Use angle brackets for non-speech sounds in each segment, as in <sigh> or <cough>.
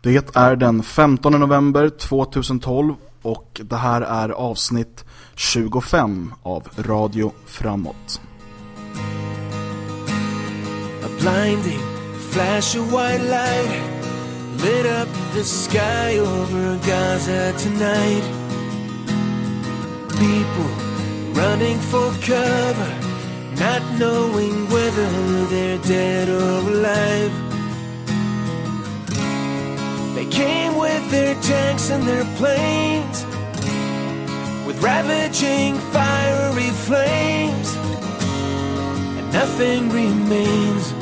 Det är den 15 november 2012 och det här är avsnitt 25 av Radio Framåt. A blinding flash of white light lit up the sky over Gaza tonight. People running for cover, not knowing whether they're dead or alive. They came with their tanks and their planes, with ravaging fiery flames, and nothing remains.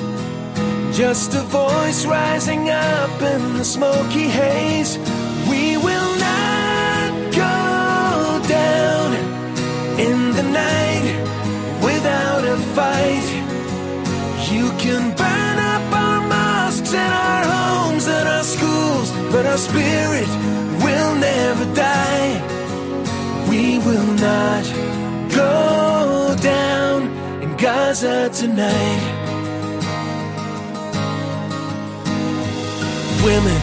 Just a voice rising up in the smoky haze. We will not go down in the night without a fight. You can burn up our mosques and our schools, but our spirit will never die. We will not go down in Gaza tonight. Women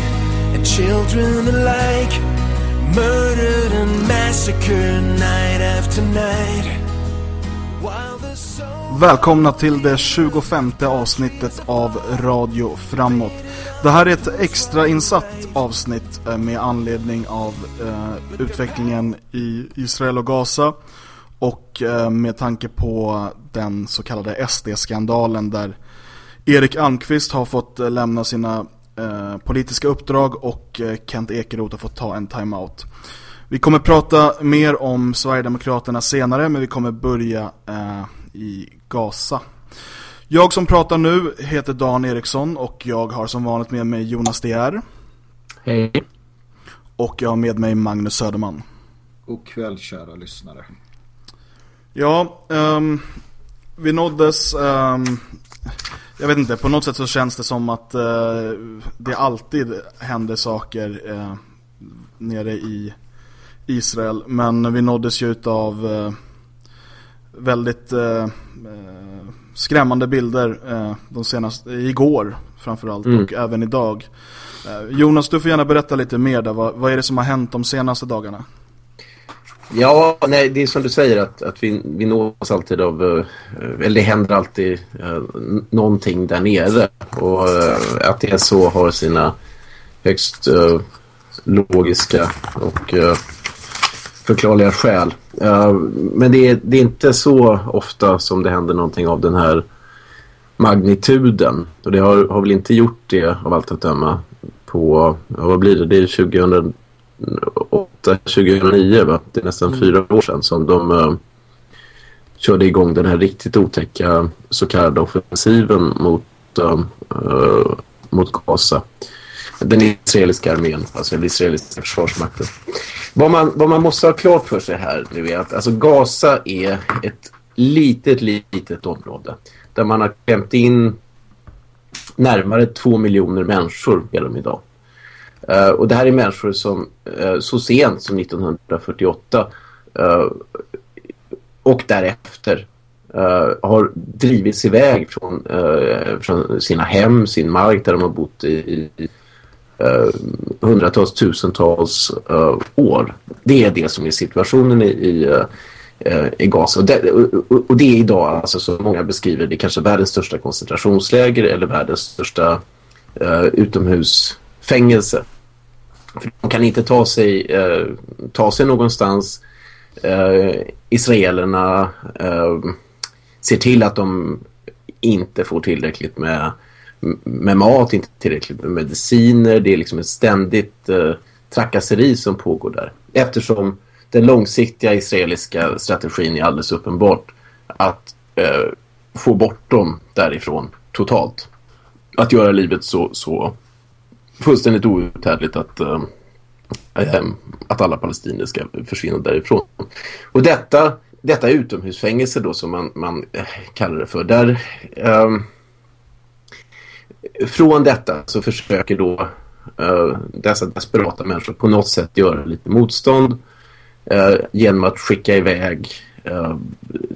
and children alike murdered and massacred night after night. Välkomna till det 25 avsnittet av Radio Framåt. Det här är ett extra insatt avsnitt eh, med anledning av eh, utvecklingen i Israel och Gaza och eh, med tanke på den så kallade SD-skandalen där Erik Almqvist har fått eh, lämna sina eh, politiska uppdrag och eh, Kent Ekeroth har fått ta en timeout. Vi kommer prata mer om Sverigedemokraterna senare men vi kommer börja i Gaza. Jag som pratar nu heter Dan Eriksson och jag har som vanligt med mig Jonas DR. Hej. Och jag har med mig Magnus Söderman. God kväll kära lyssnare. Ja, um, vi nåddes, um, jag vet inte, på något sätt så känns det som att uh, det alltid händer saker uh, nere i Israel. Men vi nåddes ju av uh, väldigt uh, skrämmande bilder uh, de senaste, igår framförallt mm. och även idag. Uh, Jonas, du får gärna berätta lite mer där. Vad, vad, är det som har hänt de senaste dagarna? Ja, nej, det är som du säger att, att vi, vi nås alltid av, eller det händer alltid någonting där nere. Och att det är så har sina högst logiska och förklarliga skäl. Uh, men det är, det är inte så ofta som det händer någonting av den här magnituden. Och det har, har väl inte gjort det av allt att döma på, vad blir det? Det är 2008, 2009 va? Det är nästan mm. fyra år sedan som de uh, körde igång den här riktigt otäcka så kallade offensiven mot, uh, mot Gaza den israeliska armén, alltså den israeliska försvarsmakten. Vad man, vad man måste ha klart för sig här nu är att alltså Gaza är ett litet, litet område där man har klämt in närmare två miljoner människor genom idag. Uh, och det här är människor som uh, så sent som 1948 uh, eh, och därefter har drivits iväg från, från sina hem, sin mark där de har bott i, i Eh, hundratals, tusentals uh, år. Det är det som är situationen i, i, uh, i Gaza. Och det, och, och det, är idag, alltså, som många beskriver, det kanske världens största koncentrationsläger eller världens största utomhusfängelse. För de kan inte ta sig, ta sig någonstans. Israelerna ser till att de inte får tillräckligt med med mat, inte tillräckligt med mediciner. Det är liksom ett ständigt eh, trakasseri som pågår där. Eftersom den långsiktiga israeliska strategin är alldeles uppenbart att eh, få bort dem därifrån totalt. Att göra livet så, så fullständigt outhärdligt att, eh, eh att alla palestinier ska försvinna därifrån. Och detta, detta utomhusfängelse då som man, man eh, kallar det för, där... Eh, från detta så försöker då eh, dessa desperata människor på något sätt göra lite motstånd eh, genom att skicka iväg eh,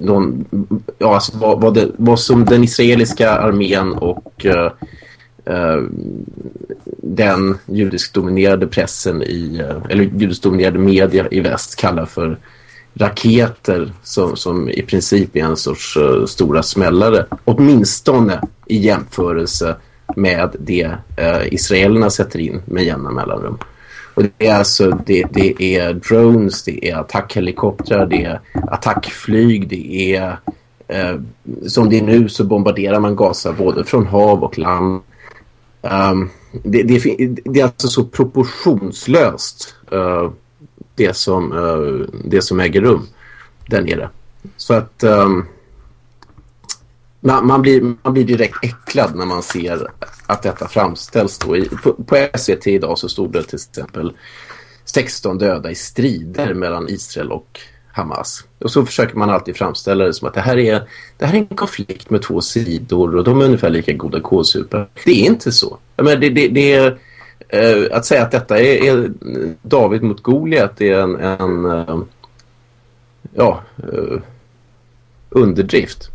någon, ja, alltså vad, vad, det, vad som den israeliska armén och uh, den judiskdominerade pressen i, uh, eller judiskdominerade media i väst kallar för raketer som, som i princip är en sorts uh, stora smällare. Åtminstone i jämförelse med det eh, israelerna sätter in med jämna mellanrum. Och det är alltså det, det är drones, det är attackhelikoptrar, det är attackflyg, det är eh, som det är nu så bombarderar man Gaza både från hav och land. Um, det, det, det, är alltså så proportionslöst eh, det som, uh, det som äger rum där nere. Så att um, man, man, blir, man blir direkt äcklad när man ser att detta framställs. Då. I, på, på SVT idag så stod det till exempel 16 döda i strider mellan Israel och Hamas. Och så försöker man alltid framställa det som att det här är, det här är en konflikt med två sidor och de är ungefär lika goda kålsupare. Det är inte så. Jag det, det, det är eh, att säga att detta är, är David mot Goliat är en, en eh, ja, eh, underdrift.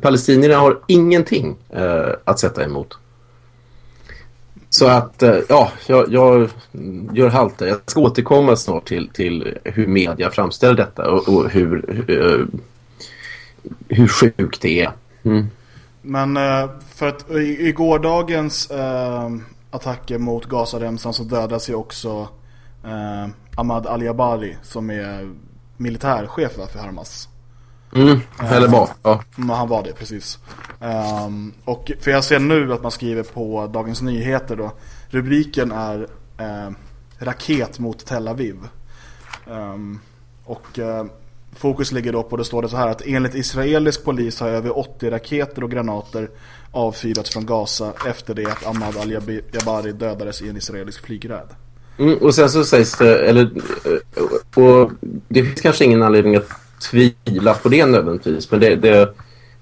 Palestinierna har ingenting eh, att sätta emot. Så att, eh, ja, jag, jag gör halt där. Jag ska återkomma snart till, till hur media framställer detta och, och hur, hur, hur sjukt det är. Mm. Men eh, för att i, i gårdagens äh, attacker mot Gazaremsan så dödas ju också eh, Ahmad Ali Abari som är militärchef för Hamas. Mm, eller var. Ja. Han var det, precis. Um, och för jag ser nu att man skriver på Dagens Nyheter då. Rubriken är eh, Raket mot Tel Aviv. Um, och eh, fokus ligger då på, det står det så här att enligt israelisk polis har över 80 raketer och granater avfyrats från Gaza efter det att Ahmad al-Jabari dödades i en israelisk flygräd. Mm, och sen så sägs det, eller eh, och det finns kanske ingen anledning att tvivla på det nödvändigtvis, men det, det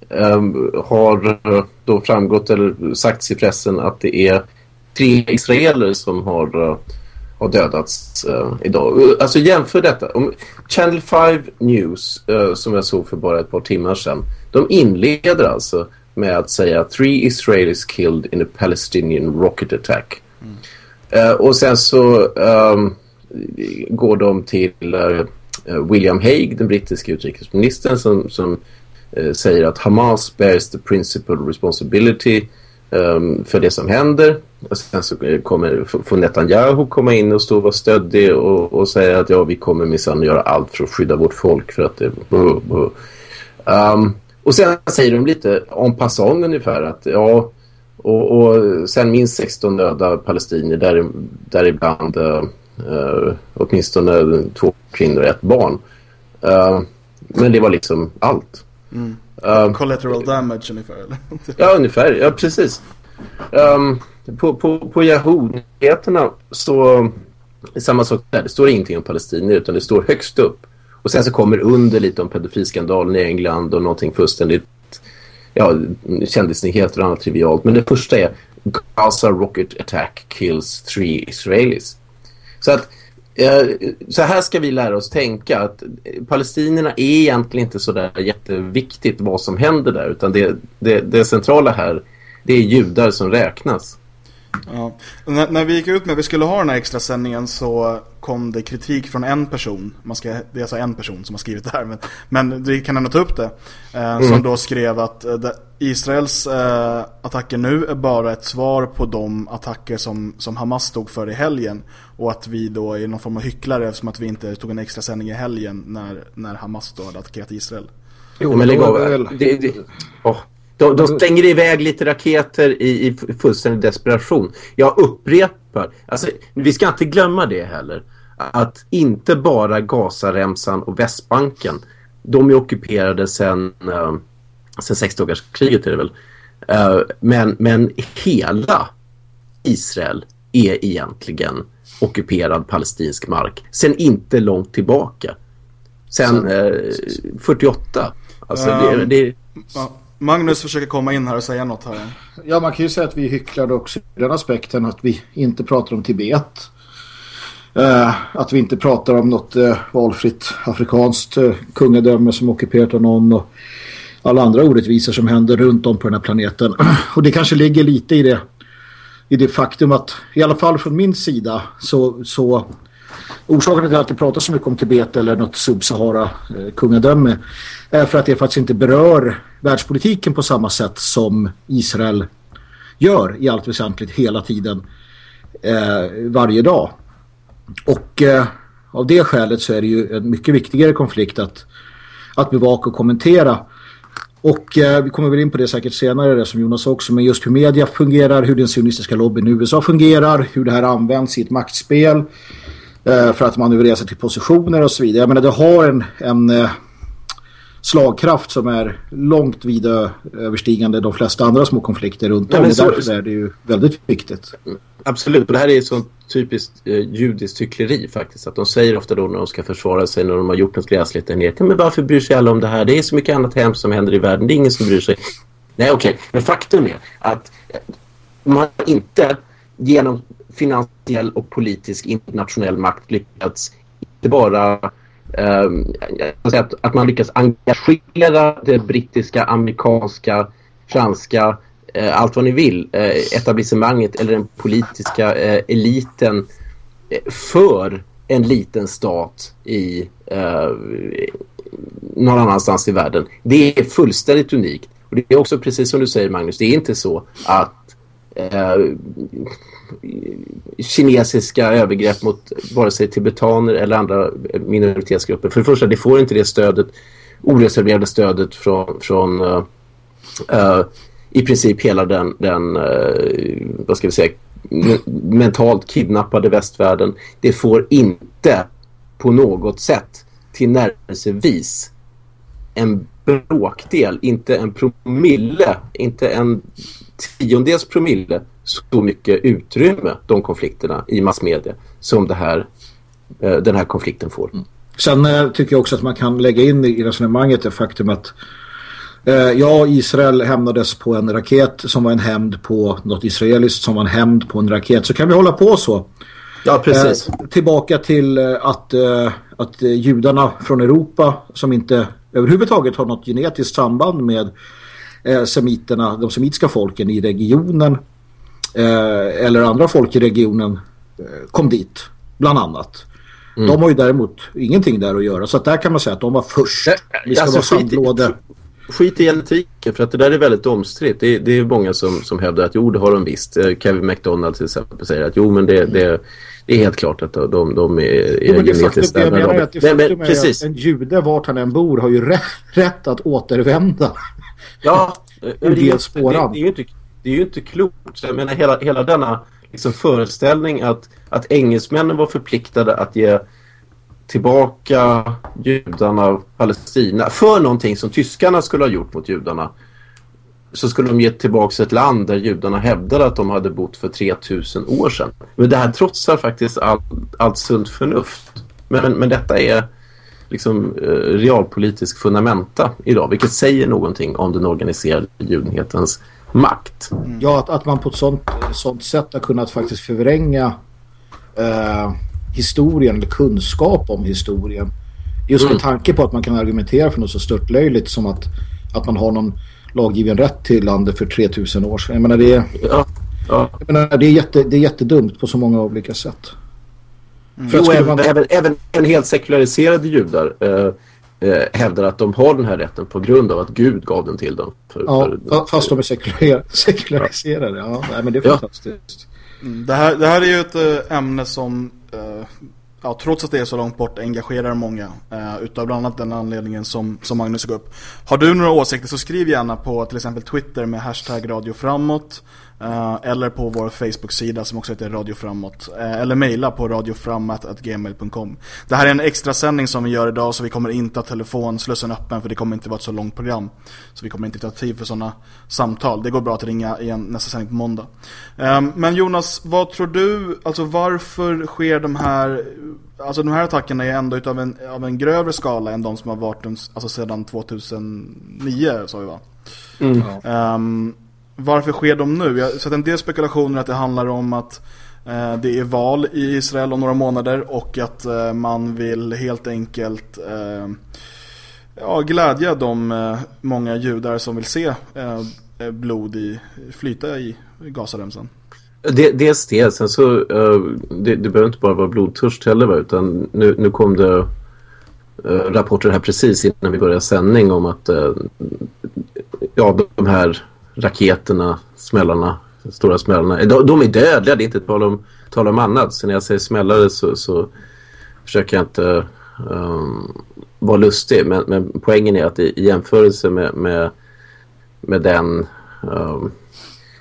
um, har då framgått eller sagts i pressen att det är tre israeler som har, uh, har dödats uh, idag. Alltså jämför detta. Om Channel 5 News, som jag såg för bara ett par timmar sedan, de inleder alltså med att säga three Israelis killed in a Palestinian rocket attack. Mm. Och sen så um, går de till Eh, William Hague, den brittiska utrikesministern, som, som eh, säger att Hamas bears the principal responsibility um, för det som händer. Och sen så eh, kommer, får Netanyahu komma in och stå och vara stöddig och, och säga att ja, vi kommer minsann göra allt för att skydda vårt folk för att det... Um, och sen säger de lite om passong ungefär att ja, och, och sen minst 16 döda palestinier, där, däribland uh, uh, åtminstone två kvinnor och ett barn. Uh, men det var liksom allt. Mm. Uh, Collateral damage ungefär, eller? <laughs> ja, ungefär. Ja, precis. Um, på, på, på Yahoo-nyheterna så samma sak där. Det står ingenting om palestinier utan det står högst upp och sen så kommer under lite om pedofilskandalen i England och någonting fullständigt ja, kändisnyheter och annat trivialt. Men det första är Gaza rocket attack kills three Israelis. Så att eh, så här ska vi lära oss tänka att palestinierna är egentligen inte så där jätteviktigt vad som händer där utan det, det, det centrala här det är judar som räknas. Ja. När, när, vi gick ut med att vi skulle ha den här extra sändningen så kom det kritik från en person. Man ska, det är alltså en person som har skrivit det här. Men, men vi kan ändå ta upp det. Eh, mm. Som då skrev att eh, Israels eh, attacker nu är bara ett svar på de attacker som, som Hamas stod för i helgen. Och att vi då är någon form av hycklare eftersom att vi inte tog en extra sändning i helgen när, när Hamas då hade attackerat Israel. Jo, men lägg av. Det, det, oh. De, de stänger iväg lite raketer i, i fullständig desperation. Jag upprepar, alltså, vi ska inte glömma det heller. Att inte bara Gazaremsan och Västbanken, de är ockuperade sedan uh, sen sexdagarskriget är det väl. Uh, men, men hela Israel är egentligen ockuperad palestinsk mark. Sen inte långt tillbaka. Sen uh, 48. Alltså um, det, det, Magnus försöker komma in här och säga något här. Ja, man kan ju säga att vi hycklade också i den aspekten att vi inte pratar om Tibet. Eh, att vi inte pratar om något eh, valfritt afrikanskt eh, kungadöme som ockuperat av någon och alla andra orättvisor som händer runt om på den här planeten. <clears throat> Och det kanske ligger lite i det i det faktum att, i alla fall från min sida, så, så orsaken till att det pratar så mycket om Tibet eller något Sub-Sahara-kungadöme eh, är för att det faktiskt inte berör världspolitiken på samma sätt som Israel gör i allt väsentligt hela tiden eh, varje dag. Och eh, av det skälet så är det ju en mycket viktigare konflikt att, att bevaka och kommentera. Och eh, vi kommer väl in på det säkert senare, det som Jonas också, men just hur media fungerar, hur den sionistiska lobbyn i USA fungerar, hur det här används i ett maktspel för att manövrera sig till positioner och så vidare. Jag menar, det har en, en eh, slagkraft som är långt vida överstigande de flesta andra små konflikter runt om. Ja, så, därför är det ju väldigt viktigt. Absolut, och det här är så typiskt eh, judiskt hyckleri faktiskt. Att de säger ofta då när de ska försvara sig när de har gjort något gräsligt ner. Men varför bryr sig alla om det här? Det är så mycket annat hemskt som händer i världen. Det är ingen som bryr sig. Nej, okej. Okay. Men faktum är att man inte genom finansiell och politisk internationell makt lyckats inte bara eh, att, att man lyckats engagera det brittiska, amerikanska, franska, eh, allt vad ni vill, eh, etablissemanget eller den politiska eh, eliten eh, för en liten stat i eh, någon annanstans i världen. Det är fullständigt unikt. Och det är också precis som du säger Magnus, det är inte så att eh, kinesiska övergrepp mot vare sig tibetaner eller andra minoritetsgrupper. För det första, det får inte det stödet, oreserverade stödet från, från uh, uh, i princip hela den, den uh, vad ska vi säga, mentalt kidnappade västvärlden. Det får inte på något sätt tillnärmelsevis en bråkdel, inte en promille, inte en tiondels promille så mycket utrymme, de konflikterna i massmedia som det här, eh, den här konflikten får. Mm. Sen eh, tycker jag också att man kan lägga in i resonemanget det faktum att eh, ja, Israel hämnades på en raket som var en hämnd på något israeliskt som var en hämnd på en raket. Så kan vi hålla på så. Ja, precis. Eh, tillbaka till eh, att, eh, att judarna från Europa som inte överhuvudtaget har något genetiskt samband med semiterna, de semitiska folken i regionen eh, eller andra folk i regionen eh, kom dit, bland annat. Mm. De har ju däremot ingenting där att göra. Så att där kan man säga att de var först. Vi ska alltså, vara sandlåde. Skit i genetiken för att det där är väldigt omstritt. Det, det är många som, som hävdar att jo det har de visst. Eh, Kevin McDonald till exempel säger att jo men det, det, det är helt klart att de, de är, är jo, genetiskt det faktum, menar att det men, men, en jude vart han än bor har ju rätt, rätt att återvända. Ja, det, det, det, är ju inte det är ju inte klokt. Jag menar hela, hela denna liksom föreställning att, att engelsmännen var förpliktade att ge tillbaka judarna Palestina för någonting som tyskarna skulle ha gjort mot judarna så skulle de ge tillbaka ett land där judarna hävdade att de hade bott för 3000 år sedan. Men det här trotsar faktiskt allt, allt sunt förnuft. Men, men detta är liksom eh, realpolitisk fundamenta idag, vilket säger någonting om den organiserade judenhetens makt. Mm. Ja, att, att man på ett sånt, sånt sätt har kunnat faktiskt förvränga eh, historien eller kunskap om historien. Just med mm. tanke på att man kan argumentera för något så störtlöjligt som att, att man har någon laggiven rätt till landet för 3000 år sedan. Jag menar, det är, ja, ja. Jag menar, det är, jätte, det är jättedumt på så många olika sätt. Mm. För jo, även, man... även, även en helt sekulariserade judar eh, eh, hävdar att de har den här rätten på grund av att Gud gav den till dem. För, ja, för, fast de är sekular, <laughs> sekulariserade. Ja, nej, men det är fantastiskt. Mm, det, här, det här är ju ett äh, ämne som, äh, ja, trots att det är så långt bort, engagerar många. Äh, utav bland annat den anledningen som, som Magnus tog upp. Har du några åsikter så skriv gärna på till exempel Twitter med hashtag Radio Framåt. Uh, eller på vår Facebook-sida som också heter Radio Framåt. Uh, eller mejla på radioframåt.gmail.com Det här är en extra sändning som vi gör idag så vi kommer inte ha telefonslussen öppen för det kommer inte vara ett så långt program. Så vi kommer inte ta tid för sådana samtal. Det går bra att ringa igen nästa sändning på måndag. Uh, men Jonas, vad tror du, alltså varför sker de här, alltså de här attackerna är ändå utav en, av en grövre skala än de som har varit alltså sedan 2009 sa vi va? Mm. Um, varför sker de nu? Jag har sett en del spekulationer att det handlar om att eh, det är val i Israel om några månader och att eh, man vill helt enkelt eh, ja, glädja de eh, många judar som vill se eh, eh blod i, flyta i Gazaremsan. Det, dels det, sen så uh, det, det behöver inte bara vara blodtörst heller utan nu, nu kom det uh, rapporter här precis innan vi började sändning om att uh, ja, de här raketerna, smällarna, stora smällarna, de, de är dödliga, det är inte tal om, tal om annat. Så när jag säger smällare så, så försöker jag inte um, vara lustig. Men, men, poängen är att i, i jämförelse med, med, med den um,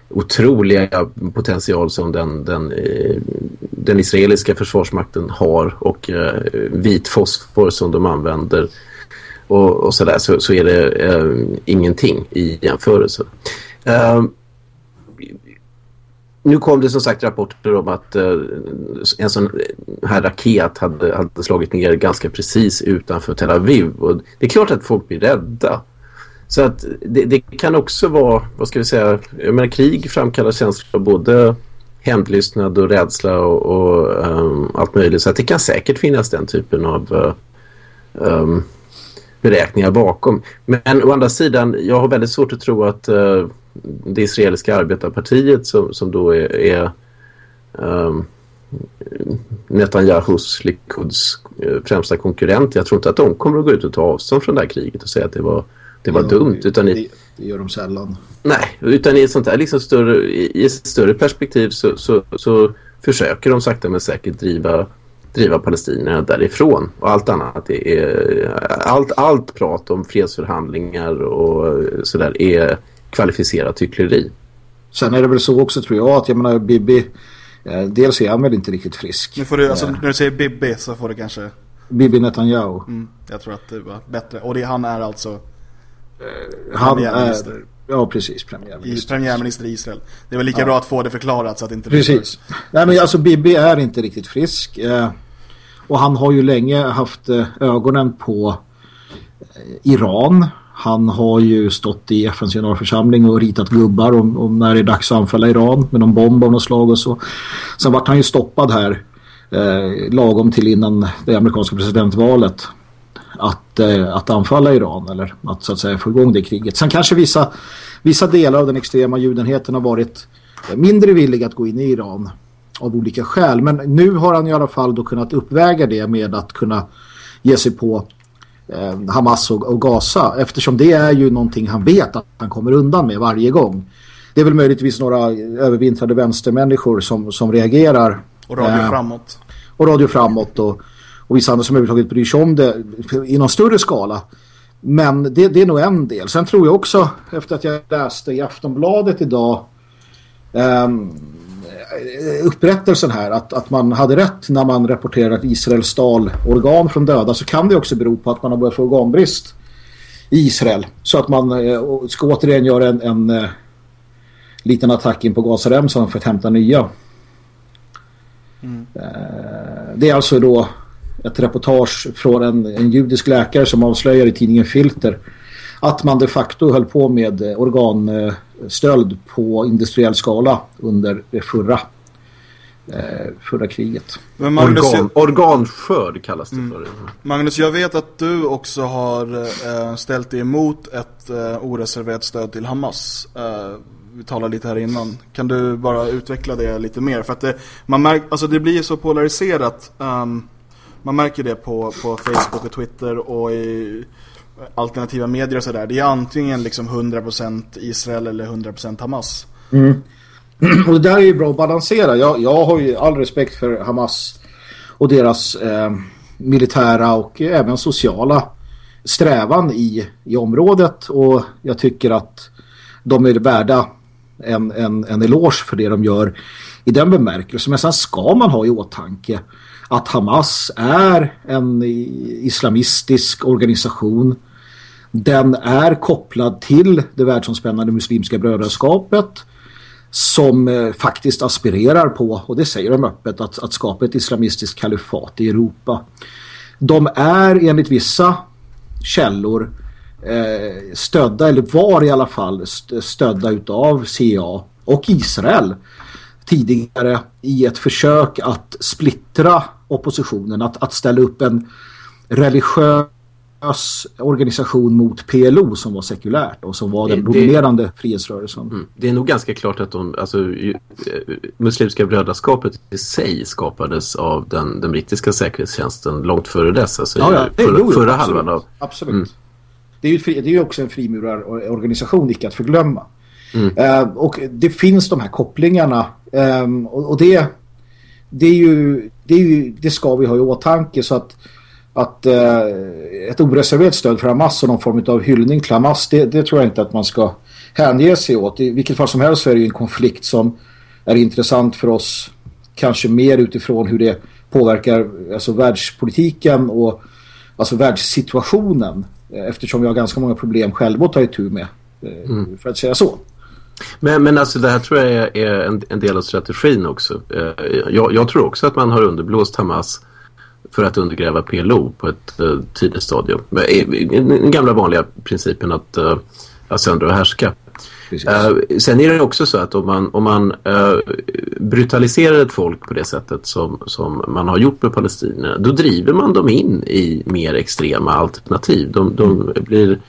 otroliga potential som den, den, eh, den israeliska försvarsmakten har och eh, vit fosfor som de använder och, och sådär så, så är det eh, ingenting i jämförelse. Eh, nu kom det som sagt rapporter om att uh, en sån här raket hade, hade slagit ner ganska precis utanför Tel Aviv och det är klart att folk blir rädda. Så att det, det, kan också vara, vad ska vi säga, jag menar krig framkallar känslor av både hämndlystnad och rädsla och, och um, allt möjligt. Så att det kan säkert finnas den typen av uh, um, beräkningar bakom. Men å andra sidan, jag har väldigt svårt att tro att uh, det israeliska arbetarpartiet som, som då är, är um, Netanyahus Likuds uh, främsta konkurrent. Jag tror inte att de kommer att gå ut och ta avstånd från det här kriget och säga att det var det var ja, dumt. Utan i, det gör de sällan. Nej, utan i ett sånt här liksom större, i ett större perspektiv så, så, så försöker de sakta men säkert driva, driva palestinierna därifrån. Och allt annat är, allt, allt prat om fredsförhandlingar och sådär är kvalificerat hyckleri. Sen är det väl så också tror jag att jag menar Bibi eh, dels är han väl inte riktigt frisk. Nu får du, alltså, eh. när du säger Bibi så får du kanske... Bibi Netanyahu. Mm, jag tror att det var bättre. Och det, han är alltså Eh, han är, ja precis, premiärminister. I, premiärminister i Israel. Det är väl lika ja. bra att få det förklarat så att inte... Precis. Nej men alltså Bibi är inte riktigt frisk. Eh, och han har ju länge haft eh, ögonen på Iran. Han har ju stått i FNs generalförsamling och ritat gubbar om, om när det är dags att anfalla Iran med någon bomb av något slag och så. Sen vart han ju stoppad här eh, lagom till innan det amerikanska presidentvalet att, eh, att anfalla Iran eller att så att säga få igång det kriget. Sen kanske vissa, vissa delar av den extrema judenheten har varit mindre villiga att gå in i Iran av olika skäl. Men nu har han i alla fall då kunnat uppväga det med att kunna ge sig på Hamas och, och, Gaza eftersom det är ju någonting han vet att han kommer undan med varje gång. Det är väl möjligtvis några övervintrade vänstermänniskor som, som reagerar. Och radio eh, framåt. Och radio framåt och och vissa andra som överhuvudtaget bryr sig om det i någon större skala. Men det, det är nog en del. Sen tror jag också, efter att jag läste i Aftonbladet idag um, upprättelsen här att, att man hade rätt när man rapporterar att Israel stal organ från döda så kan det också bero på att man har börjat få organbrist i Israel. Så att man eh, ska återigen göra en, en eh, liten attack in på Gazaremsan för att hämta nya. Mm. Eh, det är alltså då ett reportage från en, en judisk läkare som avslöjar i tidningen Filter att man de facto höll på med organstöld på industriell skala under det förra eh, förra kriget. Men Magnus, Organ, organskörd kallas det mm. för. Magnus, jag vet att du också har äh, ställt dig emot ett äh, oreserverat stöd till Hamas. Vi talade lite här innan. Kan du bara utveckla det lite mer? För att det, man märk, alltså det blir så polariserat. Um, man märker det på, på Facebook och Twitter och i alternativa medier och sådär. Det är antingen liksom 100% Israel eller 100% Hamas. Mm. <clears throat> Och det där är ju bra att balansera. Jag, jag har ju all respekt för Hamas och deras eh, militära och även sociala strävan i, i området. Och jag tycker att de är värda en, en, en eloge för det de gör i den bemärkelsen. Men sen ska man ha i åtanke att Hamas är en islamistisk organisation. Den är kopplad till det världsomspännande muslimska brödraskapet som eh, faktiskt aspirerar på, och det säger de öppet, att, att skapa ett islamistiskt kalifat i Europa. De är enligt vissa källor eh, stödda, eller var i alla fall stödda utav CIA och Israel tidigare i ett försök att splittra oppositionen, att, att ställa upp en religiös religiös organisation mot PLO som var sekulärt och som var den det, dominerande det, frihetsrörelsen. Mm, det är nog ganska klart att de, alltså, ju, eh, Muslimska brödraskapet i sig skapades av den, den brittiska säkerhetstjänsten långt före dess. Alltså ja, ja, förra, jo, förra absolut, halvan av... Absolut. Mm. Det, är ju, det är ju också en frimurarorganisation, icke att förglömma. Mm. Uh, och det finns de här kopplingarna um, och, och det, det, är ju, det, är ju, det ska vi ha i åtanke så att att eh, ett oreserverat stöd för Hamas och någon form av hyllning till Hamas, det, det, tror jag inte att man ska hänge sig åt. I vilket fall som helst så är det ju en konflikt som är intressant för oss kanske mer utifrån hur det påverkar alltså världspolitiken och alltså världssituationen eftersom vi har ganska många problem själva att ta itu med eh, mm. för att säga så. Men, men alltså det här tror jag är, är en, en, del av strategin också. Eh, jag, jag, tror också att man har underblåst Hamas för att undergräva PLO på ett uh, tidigt stadium. Den gamla vanliga principen att, att söndra och härska. Uh, sen är det också så att om man, om man uh, brutaliserar ett folk på det sättet som, som man har gjort med palestinierna då driver man dem in i mer extrema alternativ. De, de mm. blir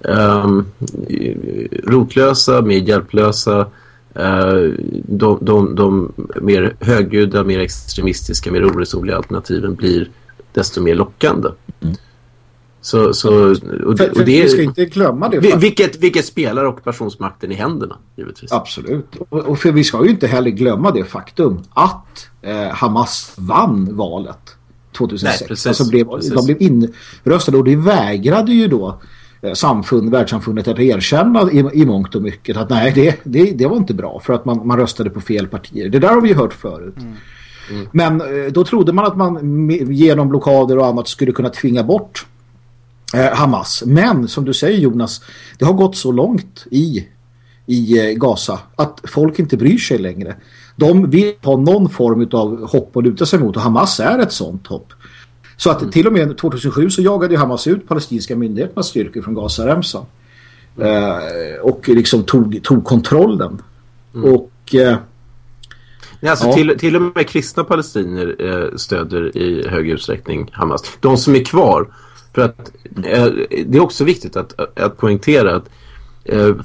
um, rotlösa, mer hjälplösa Eh, de, de, de mer högljudda, mer extremistiska, mer oresonliga alternativen blir desto mer lockande. Mm. Så, så, och, för och det, vi ska inte glömma det. Vilket, vilket spelar ockupationsmakten i händerna, givetvis. Absolut. Och, och, för vi ska ju inte heller glömma det faktum att eh, Hamas vann valet 2006. Nej, precis, alltså blev, precis. De blev inröstade och det vägrade ju då Eh, samfund, världssamfundet att erkänna i, i mångt och mycket att nej, det, det, det var inte bra för att man, man röstade på fel partier. Det där har vi ju hört förut. Mm. Mm. Men eh, då trodde man att man genom blockader och annat skulle kunna tvinga bort eh, Hamas. Men som du säger Jonas, det har gått så långt i, i eh, Gaza att folk inte bryr sig längre. De vill ha någon form av hopp att luta sig mot och Hamas är ett sånt hopp. Så att till och med 2007 så jagade Hamas ut palestinska myndigheternas styrkor från Gaza-remsan. Mm. Eh, och liksom tog, tog kontrollen. Mm. Och... Eh, Nej, alltså ja. till, till och med kristna palestinier eh, stöder i hög utsträckning Hamas. De som är kvar. För att eh, det är också viktigt att, att poängtera att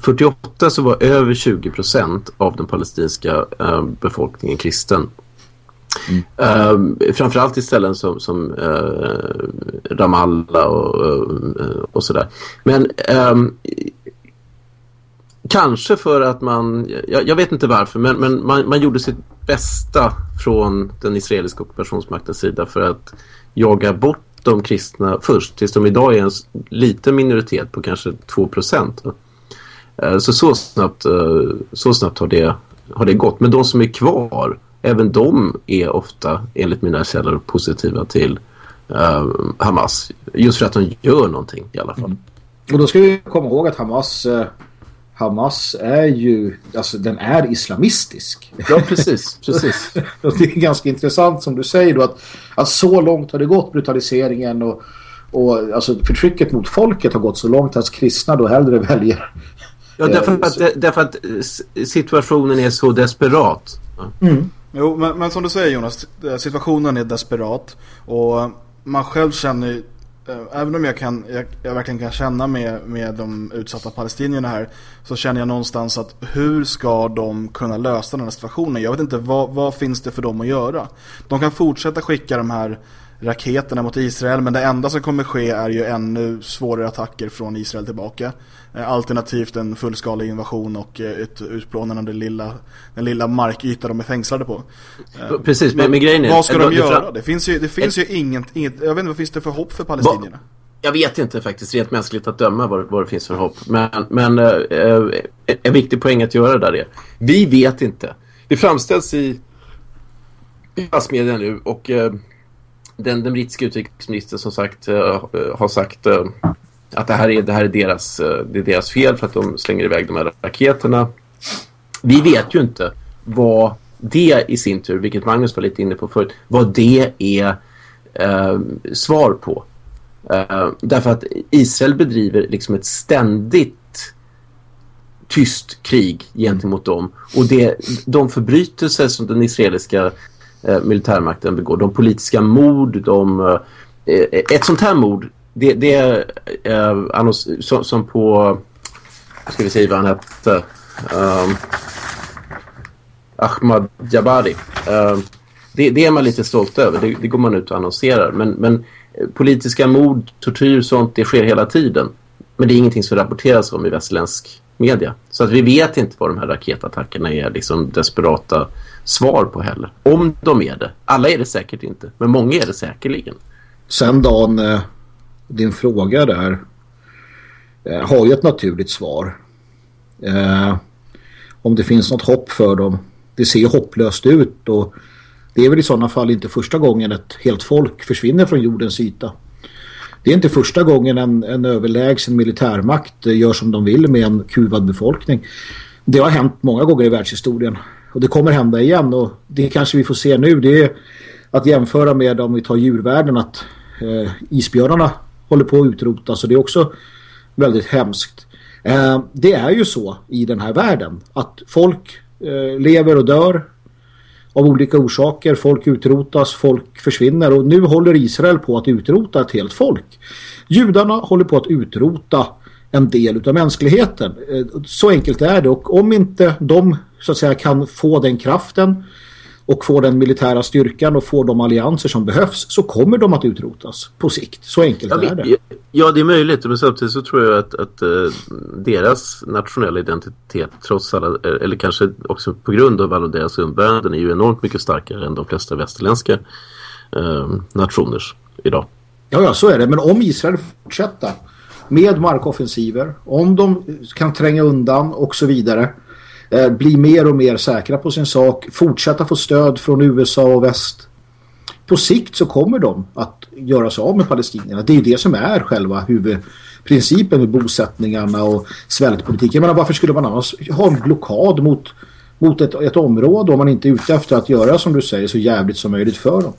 48 eh, så var över 20 procent av den palestinska eh, befolkningen kristen. Mm. Uh, framförallt i ställen som, som uh, Ramallah och, uh, och sådär. Men um, kanske för att man, jag, jag, vet inte varför, men, men man, man, gjorde sitt bästa från den israeliska ockupationsmaktens sida för att jaga bort de kristna först, tills de idag är en liten minoritet på kanske 2 procent. Så så snabbt, så snabbt har, det, har det gått. Men de som är kvar även de är ofta, enligt mina källor, positiva till uh, Hamas. Just för att de gör någonting i alla fall. Mm. Och då ska vi komma ihåg att Hamas... Uh, Hamas är ju, alltså den är islamistisk. Ja, precis. <laughs> precis. det är ganska intressant som du säger då att, att så långt har det gått brutaliseringen och, och alltså förtrycket mot folket har gått så långt att kristna då hellre väljer. Ja, därför att, därför att situationen är så desperat. Mm. Jo, men, men, som du säger Jonas, eh, situationen är desperat och man själv känner, eh, även om jag, kan, jag, jag, verkligen kan känna med, med de utsatta palestinierna här, så känner jag någonstans att hur ska de kunna lösa den här situationen? Jag vet inte, vad, vad finns det för dem att göra? De kan fortsätta skicka de här raketerna mot Israel men det enda som kommer ske är ju ännu svårare attacker från Israel tillbaka. Eh, alternativt en fullskalig invasion och eh, ett utplånande av den lilla, den lilla markyta de är fängslade på. Eh, Precis, men, men grejen är... Vad ska de göra? Det finns ju, det finns ju inget, inget... Jag vet inte, vad finns det för hopp för palestinierna? Jag vet inte faktiskt rent mänskligt att döma vad, vad det finns för hopp. Men, men äh, en viktig poäng att göra där är vi vet inte. Det framställs i massmedia nu och äh, den, den brittiska utrikesministern som sagt eh, har sagt eh, att det här är, det här är, deras, eh, det är deras fel för att de slänger iväg de här raketerna. Vi vet ju inte vad det i sin tur, vilket Magnus var lite inne på förut, vad det är eh, svar på. Eh, därför att Israel bedriver liksom ett ständigt tyst krig gentemot dem. Och det, de förbrytelser som den israeliska eh, militärmakten begår, de politiska mord, de, eh, eh ett sånt här mord det, det eh, är uh, som, som på, ska vi säga vad han hette, um, Ahmad Jabari. Det, det, är man lite stolt över, det, det, går man ut och annonserar. Men, men politiska mord, tortyr sånt, det sker hela tiden. Men det är ingenting som rapporteras om i västerländsk media. Så att vi vet inte vad de här raketattackerna är liksom desperata svar på heller. Om de är det. Alla är det säkert inte. Men många är det säkerligen. Sen Dan, eh, din fråga där eh, har ju ett naturligt svar. Eh, om det finns något hopp för dem. Det ser hopplöst ut och det är väl i sådana fall inte första gången ett helt folk försvinner från jordens yta. Det är inte första gången en, en överlägsen militärmakt gör som de vill med en kuvad befolkning. Det har hänt många gånger i världshistorien. Och det kommer hända igen och det kanske vi får se nu. Det är att jämföra med om vi tar djurvärlden att eh, isbjörnarna håller på att utrotas. Så det är också väldigt hemskt. Eh, det är ju så i den här världen att folk eh, lever och dör av olika orsaker. Folk utrotas, folk försvinner och nu håller Israel på att utrota ett helt folk. Judarna håller på att utrota en del av mänskligheten. Eh, så enkelt är det och om inte de så att säga kan få den kraften och få den militära styrkan och få de allianser som behövs så kommer de att utrotas på sikt. Så enkelt ja, är det. Ja, det är möjligt. Men samtidigt så tror jag att, att uh, deras nationella identitet trots alla, eh, eller kanske också på grund av alla deras umbäranden är ju enormt mycket starkare än de flesta västerländska uh, nationers idag. Ja, ja, så är det. Men om Israel fortsätter med markoffensiver, om de kan tränga undan och så vidare Eh, bli mer och mer säkra på sin sak, fortsätta få stöd från USA och väst. På sikt så kommer de att göra sig av med palestinierna. Det är ju det som är själva huvudprincipen med bosättningarna och svältpolitiken. Men varför skulle man annars ha en blockad mot, mot ett, ett område om man inte är ute efter att göra som du säger så jävligt som möjligt för dem?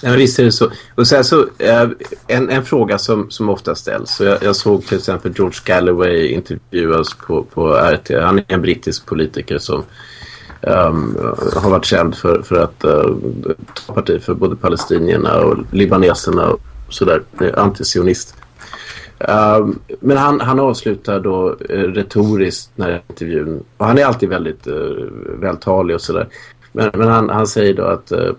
Ja, visst är det så. Och sen så, eh, en, en fråga som, som ofta ställs. Så jag, jag såg till exempel George Galloway intervjuas på, på RT. Han är en brittisk politiker som um, har varit känd för, för att uh, ta parti för både palestinierna och libaneserna och sådär. Antisionist. Um, men han, han avslutar då uh, retoriskt när intervjun. Och han är alltid väldigt uh, vältalig och sådär. Men, men han, han, säger då att eh,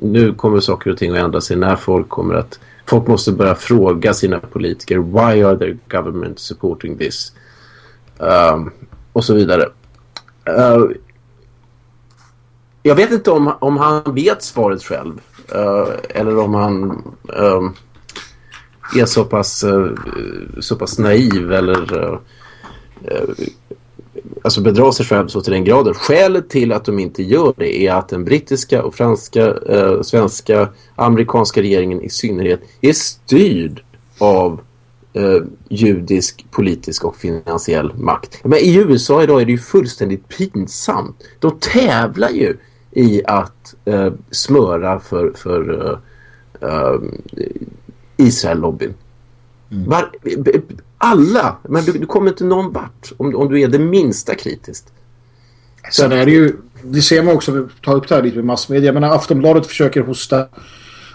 nu kommer saker och ting att ändra sig när folk kommer att folk måste börja fråga sina politiker why are the government supporting this um, och så vidare. Uh, jag vet inte om, om han vet svaret själv uh, eller om han um, är så pass, eh, så pass naiv eller eh, alltså bedra sig själv så till den graden. Skälet till att de inte gör det är att den brittiska och franska, eh, svenska, amerikanska regeringen i synnerhet är styrd av eh, judisk, politisk och finansiell makt. Men i USA idag är det ju fullständigt pinsamt. De tävlar ju i att eh, smöra för, för eh, eh Israel-lobbyn. Mm. Alla, men du, du, kommer inte någon vart om, om du är det minsta kritiskt. Sen är det ju, det ser man också, vi tar upp det här lite med massmedia, men Aftonbladet försöker hosta,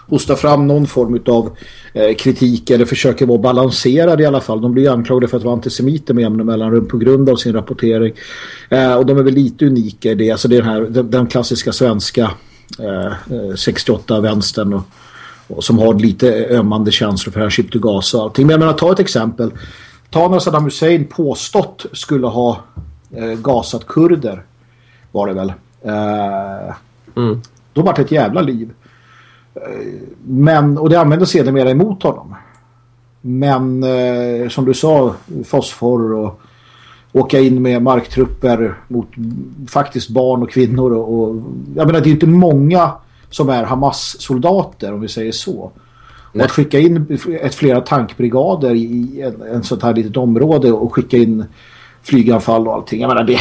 hosta fram någon form av eh, kritik eller försöker vara balanserad i alla fall. De blir anklagade för att vara antisemiter med jämna mellanrum på grund av sin rapportering. Eh, och de är väl lite unika i det, alltså det är den, här, den, den klassiska svenska eh, eh 68-vänstern och och som har lite ömmande känslor för Ship to Gaza och allting. Men jag menar, ta ett exempel. Ta när Saddam Hussein påstått skulle ha eh, gasat kurder var det väl. Eh, mm. Då var det ett jävla liv. Eh, men, och det användes sedermera emot honom. Men eh, som du sa, fosfor och åka in med marktrupper mot faktiskt barn och kvinnor. Och, och jag menar, det är inte många som är Hamas-soldater om vi säger så. Och att skicka in ett flera tankbrigader i en, en sånt här litet område och skicka in flyganfall och allting. Jag menar, det,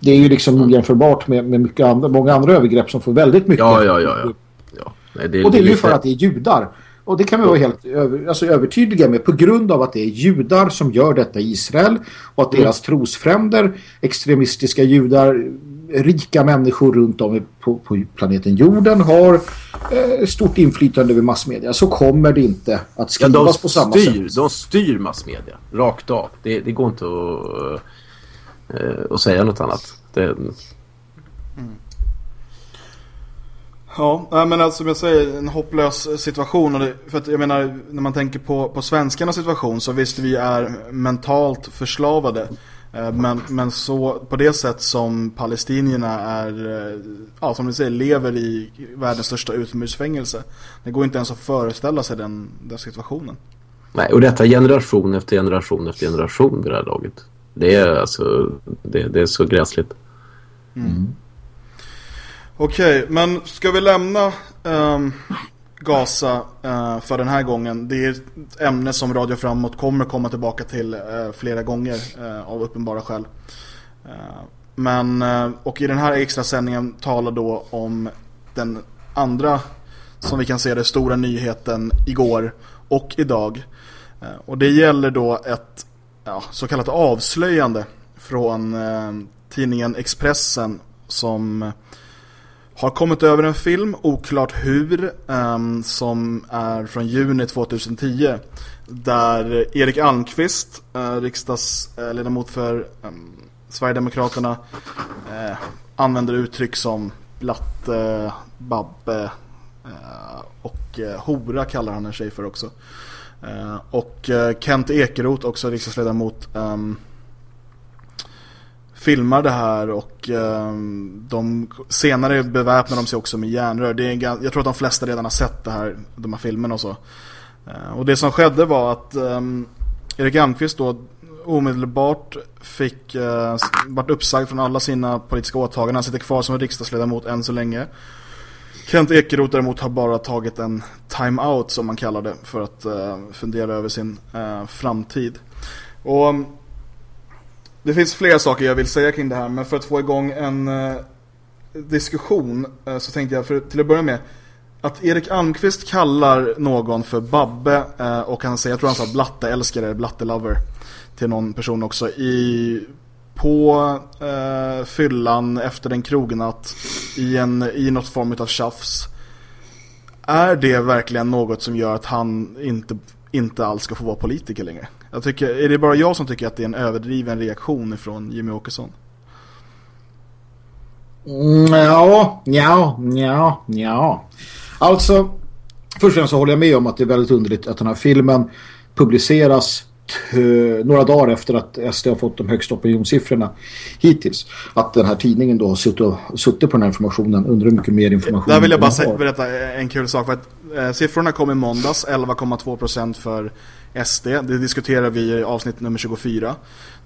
det är ju liksom ojämförbart med, med mycket andra, många andra övergrepp som får väldigt mycket. Ja, ja, ja. ja. ja. Nej, det, och det är ju för att det är judar. Och det kan vi vara helt över, alltså övertydliga med på grund av att det är judar som gör detta i Israel och att mm. deras trosfränder, extremistiska judar rika människor runt om på, på planeten jorden har eh, stort inflytande över massmedia så kommer det inte att skrivas ja, på samma styr, sätt. De styr massmedia rakt av. Det, det går inte att, uh, att säga något annat. Det... Mm. Ja, men alltså som jag säger, en hopplös situation. Och det, för att jag menar, när man tänker på, på svenskarnas situation så visst vi är mentalt förslavade. Eh, men, men så på det sätt som palestinierna är, eh, ja, som ni säger, lever i världens största utomhusfängelse. Det går inte ens att föreställa sig den, den situationen. Nej, och detta generation efter generation efter generation vid det här laget. Det är alltså, det, det är så gräsligt. Mm. Okej, okay, men ska vi lämna um, Gaza eh, för den här gången? Det är ett ämne som Radio Framåt kommer komma tillbaka till eh, flera gånger eh, av uppenbara skäl. men, och i den här extra sändningen talar då om den andra, som vi kan se det, stora nyheten igår och idag. och det gäller då ett ja, så kallat avslöjande från tidningen Expressen som har kommit över en film, oklart hur, um, som är från juni 2010. Där Erik Almqvist, eh, uh, riksdagsledamot eh, för um, Sverigedemokraterna, uh, använder uttryck som blatte, babbe uh, och uh, hora kallar han en tjej för också. och Kent Ekeroth, också riksdagsledamot, um, filmar det här och eh, de senare beväpnar de sig också med järnrör. Det är, jag tror att de flesta redan har sett det här, de här filmerna och så. Eh, och det som skedde var att eh, Erik Almqvist då omedelbart fick eh, vart uppsagd från alla sina politiska åtaganden. Han sitter kvar som riksdagsledamot än så länge. Kent Ekeroth däremot har bara tagit en time-out som man kallar det för att eh, fundera över sin eh, framtid. Och ehm, det finns flera saker jag vill säga kring det här men för att få igång en eh, diskussion eh, så tänkte jag för, till att börja med att Erik Almqvist kallar någon för Babbe eh, och han säger, jag tror han sa blatteälskare, blattelover till någon person också i på eh, fyllan efter en krognatt i, en, i något form av tjafs. Är det verkligen något som gör att han inte, inte alls ska få vara politiker längre? Jag tycker, är det bara jag som tycker att det är en överdriven reaktion från Jimmy Åkesson? Mm, ja, ja, ja, ja. Alltså, först och främst så håller jag med om att det är väldigt underligt att den här filmen publiceras några dagar efter att SD har fått de högsta opinionssiffrorna hittills. Att den här tidningen då har suttit, och, suttit på den här informationen, undrar hur mycket mer information Där vill jag bara säga, berätta en kul sak. För att, eh, siffrorna kom i måndags, 11,2% för SD. Det diskuterar vi i avsnitt nummer 24.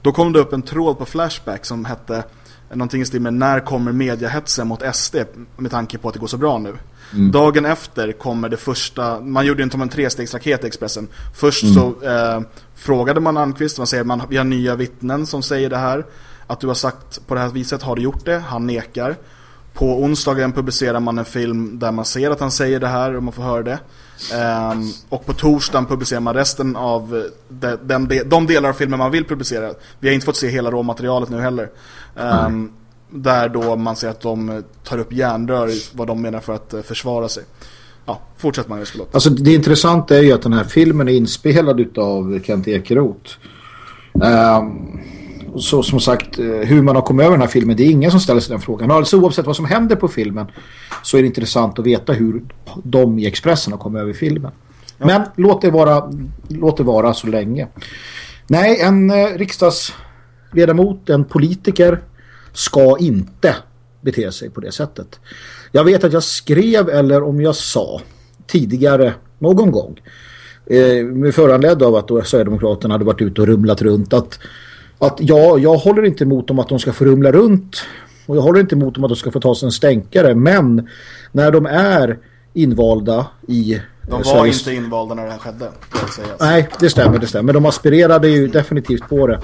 Då kom det upp en tråd på Flashback som hette någonting i stil med när kommer mediahetsen mot SD med tanke på att det går så bra nu. Mm. Dagen efter kommer det första, man gjorde inte som en trestegsraket i Expressen. Först mm. så eh, frågade man Almqvist, man säger man vi har nya vittnen som säger det här. Att du har sagt på det här viset, har du gjort det? Han nekar. På onsdagen publicerar man en film där man ser att han säger det här och man får höra det. Um, och på torsdagen publicerar man resten av de, den, de delar av filmen man vill publicera. Vi har inte fått se hela råmaterialet nu heller. Um. Där då man ser att de tar upp järnrör vad de menar för att uh, försvara sig. Ja, fortsätt Magnus, förlåt. Alltså det intressanta är ju att den här filmen är inspelad av Kent Ekeroth. Um, så som sagt, eh, hur man har kommit över den här filmen, det är ingen som ställer sig den frågan. Alltså oavsett vad som händer på filmen så är det intressant att veta hur de i Expressen har kommit över filmen. Ja. Men låt det, vara, låt det vara så länge. Nej, en eh, riksdagsledamot, en politiker ska inte bete sig på det sättet. Jag vet att jag skrev, eller om jag sa tidigare någon gång eh, med föranledd av att då Sverigedemokraterna hade varit ute och rumlat runt att att ja, jag håller inte emot dem att de ska få rumla runt och jag håller inte emot dem att de ska få ta sig en stänkare men när de är invalda i de var Sveriges... inte invalda när det här skedde. Nej, det stämmer, det stämmer. De aspirerade ju definitivt på det.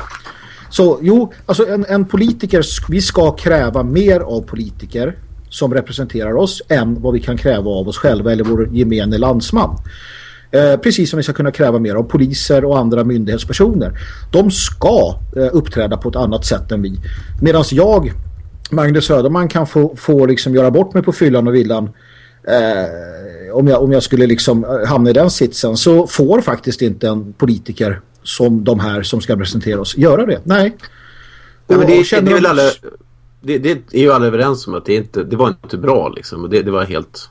Så jo, alltså en, en politiker, vi ska kräva mer av politiker som representerar oss än vad vi kan kräva av oss själva eller vår gemene landsman. Eh, precis som vi ska kunna kräva mer av poliser och andra myndighetspersoner. De ska eh, uppträda på ett annat sätt än vi. Medan jag Magnus Söderman kan få, få liksom göra bort mig på fyllan och villan eh, om, jag, om jag skulle liksom eh, hamna i den sitsen så får faktiskt inte en politiker som de här som ska presentera oss göra det. Nej. Ja, men det, det, det, är alla, det, är ju alla överens om att det, inte, det var inte bra liksom. Och det, det var helt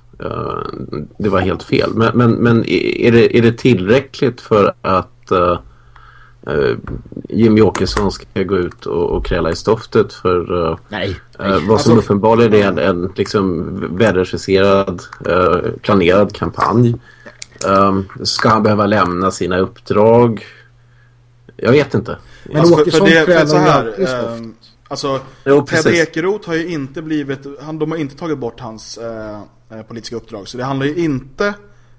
det var helt fel. Men, men, men är, det, är det tillräckligt för att uh, uh, Jimmy Åkesson ska gå ut och, och kräla i stoftet för uh, nej, nej. Uh, vad som alltså, uppenbarligen är en, en liksom välregisserad uh, planerad kampanj. Um, ska han behöva lämna sina uppdrag? Jag vet inte. Men alltså, för, för det, för så här, eh, alltså jo, Ted Ekeroth har ju inte blivit, han, de har inte tagit bort hans eh, eh, politiska uppdrag. Så det handlar ju inte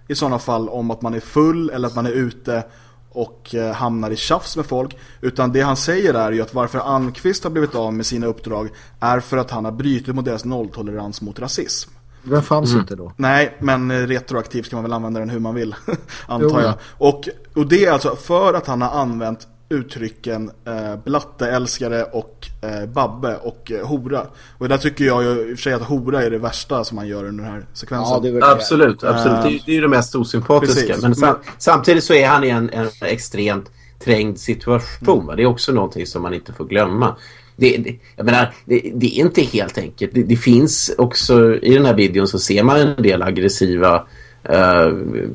i sådana fall om att man är full eller att man är ute och eh, hamnar i tjafs med folk. Utan det han säger är ju att varför Almqvist har blivit av med sina uppdrag är för att han har brytit mot deras nolltolerans mot rasism. Den fanns mm. inte då. Nej, men eh, retroaktivt kan man väl använda den hur man vill, <laughs> antar jag. Och, och det är alltså för att han har använt uttrycken eh, blatteälskare och eh, babbe och eh, hora. Och där tycker jag ju i och för sig att hora är det värsta som man gör under den här sekvensen. Ja, det absolut, absolut. Det, är, det är ju det mest osympatiska. Precis. Men sam samtidigt så är han i en, en extremt trängd situation. Mm. Det är också någonting som man inte får glömma. Det, det, jag menar, det, det, är inte helt enkelt. Det, det, finns också, i den här videon så ser man en del aggressiva uh,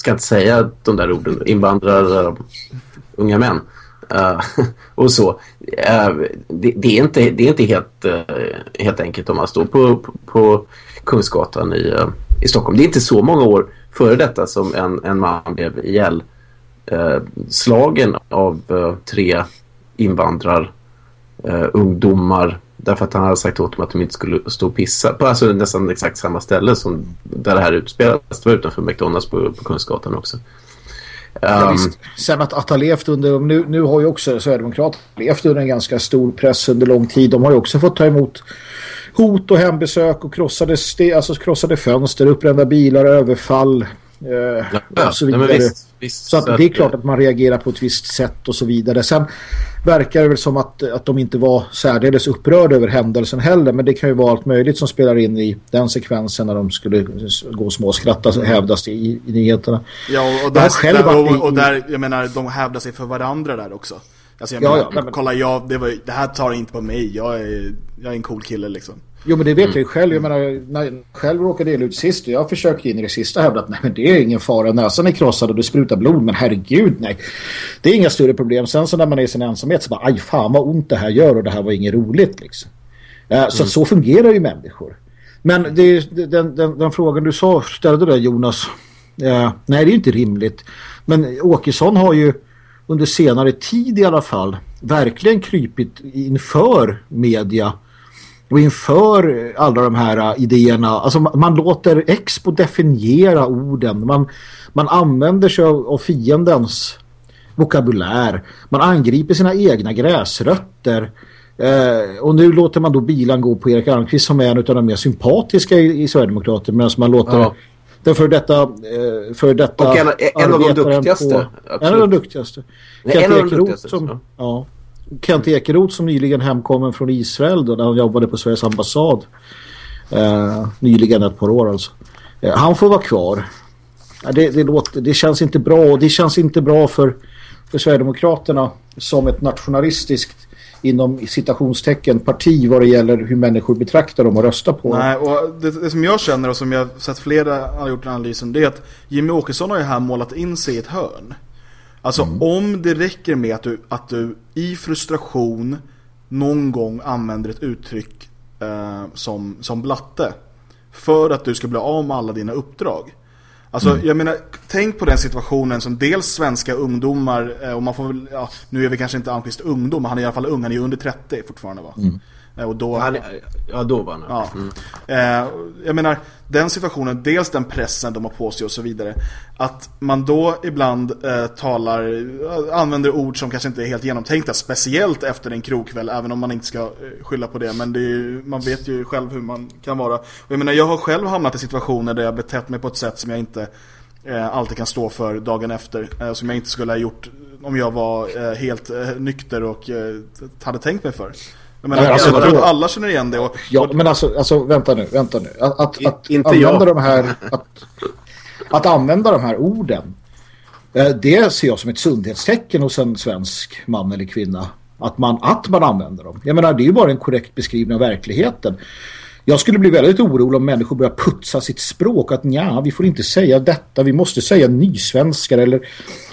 ska inte säga de där orden, invandrare, uh, unga män. Uh, <laughs> och så. Uh, det, det, är inte, det är inte helt, eh, helt enkelt om man står på, på, på Kungsgatan i, i Stockholm. Det är inte så många år före detta som en, en man blev ihjäl slagen av tre invandrar ungdomar därför att han hade sagt åt dem att de inte skulle stå och pissa på alltså nästan exakt samma ställe som där det här utspelades. Det var utanför McDonalds på, på Kungsgatan också. Ja, um, Sen att, att ha levt under, nu, nu har ju också Sverigedemokraterna levt under en ganska stor press under lång tid. De har ju också fått ta emot hot och hembesök och krossade, alltså krossade fönster, upprända bilar, överfall eh, ja, och så vidare. Ja, visst, visst, så, att det är klart att man reagerar på ett visst sätt och så vidare. Sen verkar det väl som att, att de inte var särdeles upprörda över händelsen heller. Men det kan ju vara allt möjligt som spelar in i den sekvensen när de skulle gå och småskratta mm. hävdas i, i, nyheterna. Ja, och där, själv där, och, och där, jag menar, de hävdar sig för varandra där också. Alltså jag menar, ja, men... kolla, jag, det, var, det här tar inte på mig. Jag är, jag är en cool kille liksom. Jo men det vet jag ju själv. Jag menar, när jag själv råkade dela ut sist och jag försökte in i det sista hävda att nej men det är ingen fara. Näsan är krossad och det sprutar blod. Men herregud nej. Det är inga större problem. Sen så när man är i sin ensamhet så bara aj fan vad ont det här gör och det här var inget roligt liksom. Så mm. så fungerar ju människor. Men det, den, den, den, frågan du sa, ställde där Jonas. Uh, nej det är inte rimligt. Men Åkesson har ju under senare tid i alla fall verkligen krypit inför media och inför alla de här äh, idéerna, alltså man låter Expo definiera orden. Man, man använder sig av, av fiendens vokabulär. Man angriper sina egna gräsrötter. Eh, och nu låter man då bilan gå på Erik Almqvist som är en av de mer sympatiska i, i Sverigedemokrater medan man låter ja. den för detta, eh, för detta och en, en av de duktigaste. På, en av de duktigaste. Nej, en av de duktigaste. Som, ja. Kent Ekeroth som nyligen hemkommen från Israel då, där han jobbade på Sveriges ambassad. Eh, nyligen ett par år alltså. Eh, han får vara kvar. Det, det, låter, det känns inte bra och det känns inte bra för, för Sverigedemokraterna som ett nationalistiskt inom citationstecken parti vad det gäller hur människor betraktar dem och röstar på Nej, och det, det, som jag känner och som jag sett flera har gjort i analysen det är att Jimmy Åkesson har ju här målat in sig i ett hörn. Alltså mm. om det räcker med att du, att du i frustration någon gång använder ett uttryck eh, som, som blatte för att du ska bli av med alla dina uppdrag. Alltså mm. jag menar, tänk på den situationen som dels svenska ungdomar, eh, och man får väl, ja, nu är vi kanske inte Almqvist ungdom, han är i alla fall ung, han är under 30 fortfarande va? Mm. Eh, och då, han, ja, då var han. Ja. Mm. Eh, jag menar, den situationen, dels den pressen de har på sig och så vidare. Att man då ibland eh, talar, eh, använder ord som kanske inte är helt genomtänkta. Speciellt efter en krokväll, även om man inte ska eh, skylla på det. Men det är, man vet ju själv hur man kan vara. Och jag menar, jag har själv hamnat i situationer där jag betett mig på ett sätt som jag inte eh, alltid kan stå för dagen efter. Som jag inte skulle ha gjort om jag var helt nykter och hade tänkt mig för. Jag menar, alltså, jag tror att alla känner igen det. Och, ja, men alltså, alltså vänta nu, vänta nu. Att, att, att inte använda jag. de här... Att, att använda de här orden eh, det ser jag som ett sundhetstecken hos en svensk man eller kvinna att man, att man använder dem. Jag menar, det är ju bara en korrekt beskrivning av verkligheten. Jag skulle bli väldigt orolig om människor börjar putsa sitt språk. Att ja, vi får inte säga detta. Vi måste säga nysvenskar eller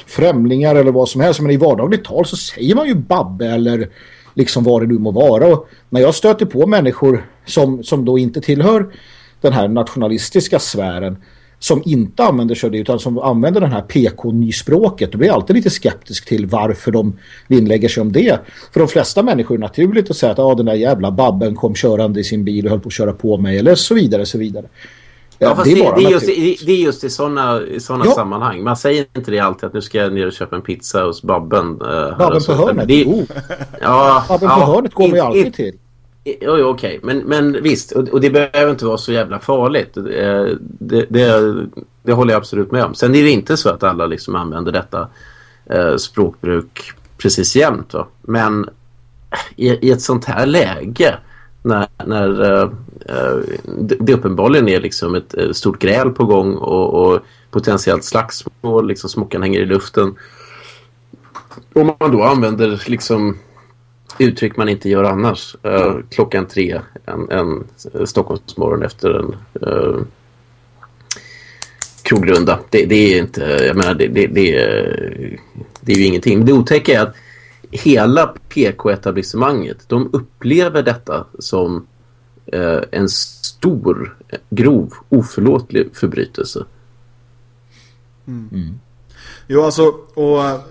främlingar eller vad som helst. Men i vardagligt tal så säger man ju babbe eller liksom vad det nu må vara. Och när jag stöter på människor som, som då inte tillhör den här nationalistiska sfären som inte använder sig av det utan som använder den här PK-nyspråket då blir jag alltid lite skeptisk till varför de vinnlägger sig om det. För de flesta människor är naturligt att säga att ah, den där jävla babben kom körande i sin bil och höll på att köra på mig eller så vidare, så vidare. Ja, fast det, är, det, är just, det är just i sådana såna ja. sammanhang. Man säger inte det alltid att nu ska jag ner och köpa en pizza hos Babben. Uh, babben på hörnet? Det, oh. ja, babben ja, på hörnet går man ju alltid till. Jo okej. Men, men visst, och, och, det behöver inte vara så jävla farligt. Det, det, det, det, håller jag absolut med om. Sen är det inte så att alla liksom använder detta eh, språkbruk precis jämt. Va? Men i, i ett sånt här läge när, när uh, Eh, det uppenbarligen är liksom ett stort gräl på gång och, och potentiellt slagsmål, liksom smockan hänger i luften. Om man då använder liksom uttryck man inte gör annars. Uh, klockan tre en, en eh, Stockholmsmorgon efter en uh, krogrunda. Det, det, är inte, jag menar, det, det, det, är, det är ju ingenting. Men det otäcka är att hela PK-etablissemanget, de upplever detta som en stor, grov, oförlåtlig förbrytelse. Mm. Mm. Jo, alltså, och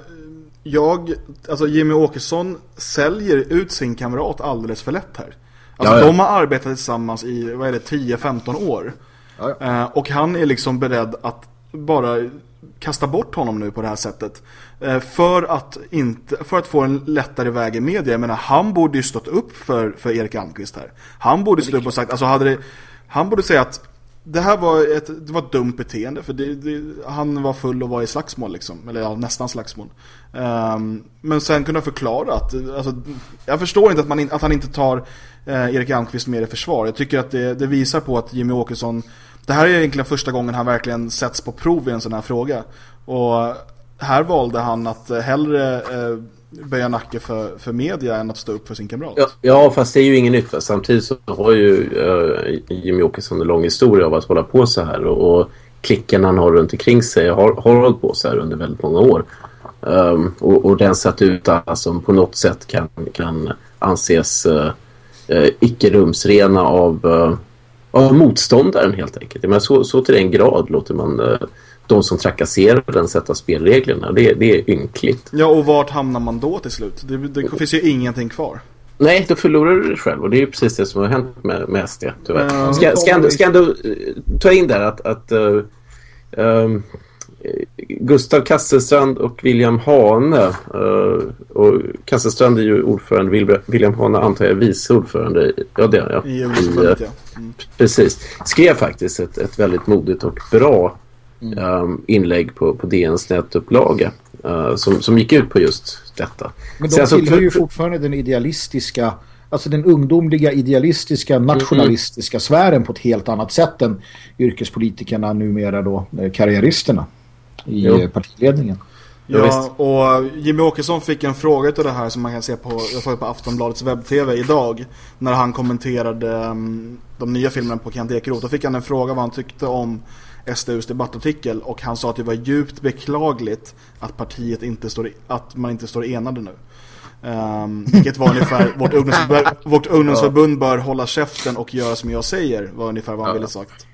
jag, alltså Jimmy Åkesson säljer ut sin kamrat alldeles för lätt här. Alltså ja, ja. de har arbetat tillsammans i, vad är det, 10-15 år. Ja, eh, och han är liksom beredd att bara kasta bort honom nu på det här sättet. Eh, för, att inte, för att få en lättare väg i media. Jag menar, han borde ju stått upp för, för Erik Almqvist här. Han borde stå upp och sagt, alltså hade det, han borde säga att det här var ett, det var ett dumt beteende för det, det, han var full och var i slagsmål liksom. Eller ja, nästan slagsmål. Um, men sen kunna förklara att, alltså, jag förstår inte att, man in, att han inte tar uh, Erik Almqvist mer i försvar. Jag tycker att det, det, visar på att Jimmy Åkesson, det här är egentligen första gången han verkligen sätts på prov i en sån här fråga. Och här valde han att eh, hellre eh, böja nacke för, för media än att stå upp för sin kamrat. Ja, ja fast det är ju ingen nytt. Samtidigt så har ju eh, Jimmy Åkesson en lång historia av att hålla på så här. Och, och klicken han har runt omkring sig har, har hållit på så här under väldigt många år. Um, och, och rensat ut alla som på något sätt kan, kan anses eh, eh, uh, uh, icke-rumsrena av, uh, av motståndaren helt enkelt. Men så, så till den grad låter man uh, de som trakasserar den sätta spelreglerna. Det, det är ynkligt. Ja, och vart hamnar man då till slut? Det, det finns ju ingenting kvar. Nej, då förlorar du dig själv och det är ju precis det som har hänt med, med SD tyvärr. Ska, ska, ändå, ska ändå ta in där att, att uh, um, Gustav Kasselstrand och William Hane uh, och Kasselstrand är ju ordförande William Hane antar jag är vice ordförande ja det är ja. I, I, ja. Mm. Precis, skrev faktiskt ett, ett väldigt modigt och bra mm. um, inlägg på, på DNs nätupplaga uh, som, som gick ut på just detta. Men de Sen tillhör ju fortfarande den idealistiska alltså den ungdomliga, idealistiska, mm, nationalistiska mm. sfären på ett helt annat sätt än yrkespolitikerna numera då, eh, karriäristerna i jo. Partiledningen. Ja, och Jimmy Åkesson fick en fråga till det här som man kan se på, jag såg på Aftonbladets webb-tv idag när han kommenterade um, de nya filmerna på Kent Ekeroth. Då fick han en fråga vad han tyckte om SDUs debattartikel och han sa att det var djupt beklagligt att partiet inte står, att man inte står enade nu. Um, vilket var ungefär vårt ungdomsförbund, vårt <laughs> ungdomsförbund bör hålla käften och göra som jag säger var ungefär vad han ville sagt.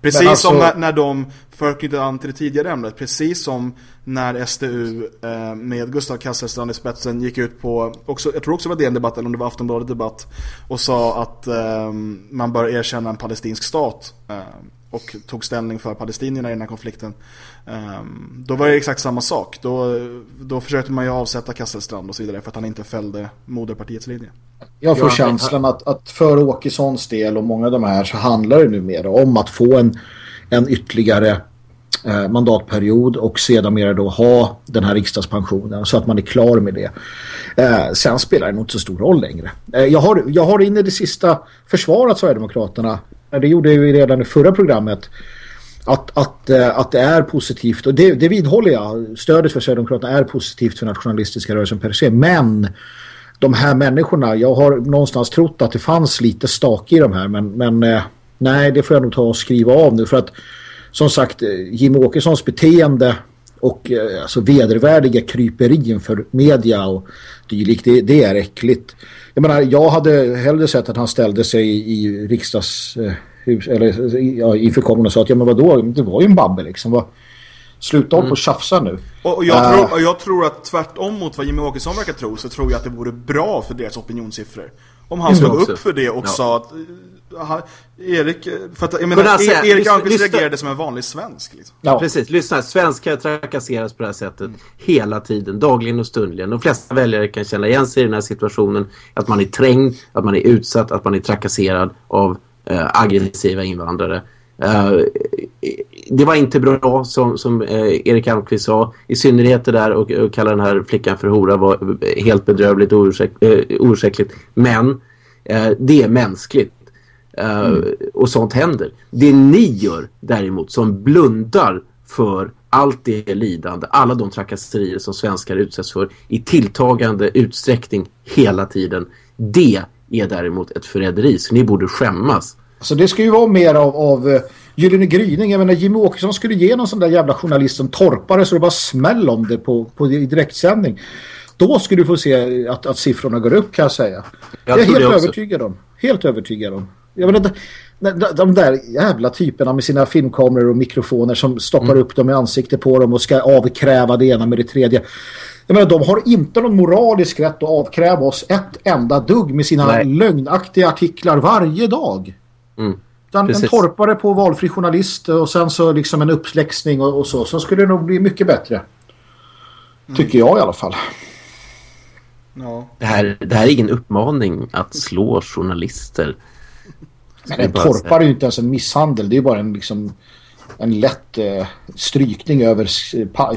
Precis alltså... som när, när de, för att knyta an till det tidigare ämnet, precis som när SDU eh, med Gustav Kasselstrand i spetsen gick ut på, också, jag tror också det var DN-debatt eller om det var Aftonbladet debatt, och sa att eh, man bör erkänna en palestinsk stat. Eh, och tog ställning för palestinierna i den här konflikten. Um, då var det exakt samma sak. Då, då försökte man ju avsätta Kasselstrand och så vidare för att han inte fällde moderpartiets linje. Jag får känslan att, att för Åkessons del och många av de här så handlar det numera om att få en, en ytterligare eh, mandatperiod och sedan då ha den här riksdagspensionen så att man är klar med det. Eh, sen spelar det nog inte så stor roll längre. Eh, jag, har, jag har in i det sista försvarat Sverigedemokraterna. Det gjorde vi ju redan i förra programmet att, att, eh, att det är positivt och det, det vidhåller jag. Stödet för Sverigedemokraterna är positivt för nationalistiska rörelsen per se. Men de här människorna, jag har någonstans trott att det fanns lite stak i de här men, men eh, nej det får jag nog ta och skriva av nu för att som sagt eh, Jim Åkessons beteende och alltså vedervärdiga kryperin för media och dylikt, det, det är äckligt. Jag menar, jag hade hellre sett att han ställde sig i riksdags eller ja, inför kameran och sa att ja men vadå, det var ju en babbe liksom. Vad, sluta mm. på och tjafsa nu. Och, jag, tror, och jag tror att tvärtom mot vad Jimmy Åkesson verkar tro så tror jag att det vore bra för deras opinionssiffror. Om han stod upp för det och ja. sa att aha, Erik, för att, jag menar, alltså, e- Erik Almqvist reagerade som en vanlig svensk. Liksom. Ja. Precis, lyssna. Svenskar trakasseras på det här sättet mm. hela tiden, dagligen och stundligen. De flesta väljare kan känna igen sig i den här situationen. Att man är trängd, att man är utsatt, att man är trakasserad av eh, aggressiva invandrare. Eh, det var inte bra som, som eh, Erik Almqvist sa. I synnerhet det där och, och kalla den här flickan för hora var helt bedrövligt och ursäk, eh, ursäkligt. Men eh, det är mänskligt. Eh, mm. Och sånt händer. Det ni gör däremot som blundar för allt det lidande, alla de trakasserier som svenskar utsätts för i tilltagande utsträckning hela tiden. Det är däremot ett förräderi. Så ni borde skämmas. Så det ska ju vara mer av, av uh, Gyllene Gryning. Jag menar, Jimmy Åkesson skulle ge någon sån där jävla journalist som torpare så det bara smäll om det på, på i direktsändning. Då skulle du få se att, att siffrorna går upp kan jag säga. Jag, jag är helt övertygad om. Helt övertygad om. Jag menar, de, de där jävla typerna med sina filmkameror och mikrofoner som stoppar mm. upp dem i ansiktet på dem och ska avkräva det ena med det tredje. Jag menar, de har inte någon moralisk rätt att avkräva oss ett enda dugg med sina Nej. lögnaktiga artiklar varje dag. Mm. En, en torpare på valfri journalist och sen så liksom en uppsläxning och, och så. Så skulle det nog bli mycket bättre. Mm. Tycker jag i alla fall. Ja. Det, här, det här är ingen uppmaning att slå journalister. Men en torpare är ju inte ens en misshandel. Det är bara en liksom en lätt eh, strykning över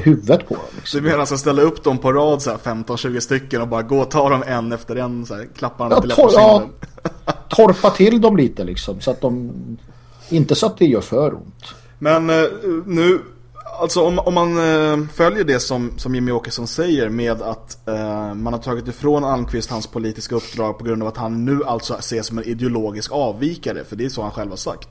huvudet på dem. Liksom. Du menar alltså ställa upp dem på rad så 15-20 stycken och bara gå och ta dem en efter en så här, klappa dem ja, tor ja, <laughs> torpa till dem lite liksom så att de inte så att det gör för ont. Men eh, nu Alltså om, om man eh, följer det som, som Jimmy Åkesson säger med att eh, man har tagit ifrån Almqvist hans politiska uppdrag på grund av att han nu alltså ses som en ideologisk avvikare, för det är så han själv har sagt.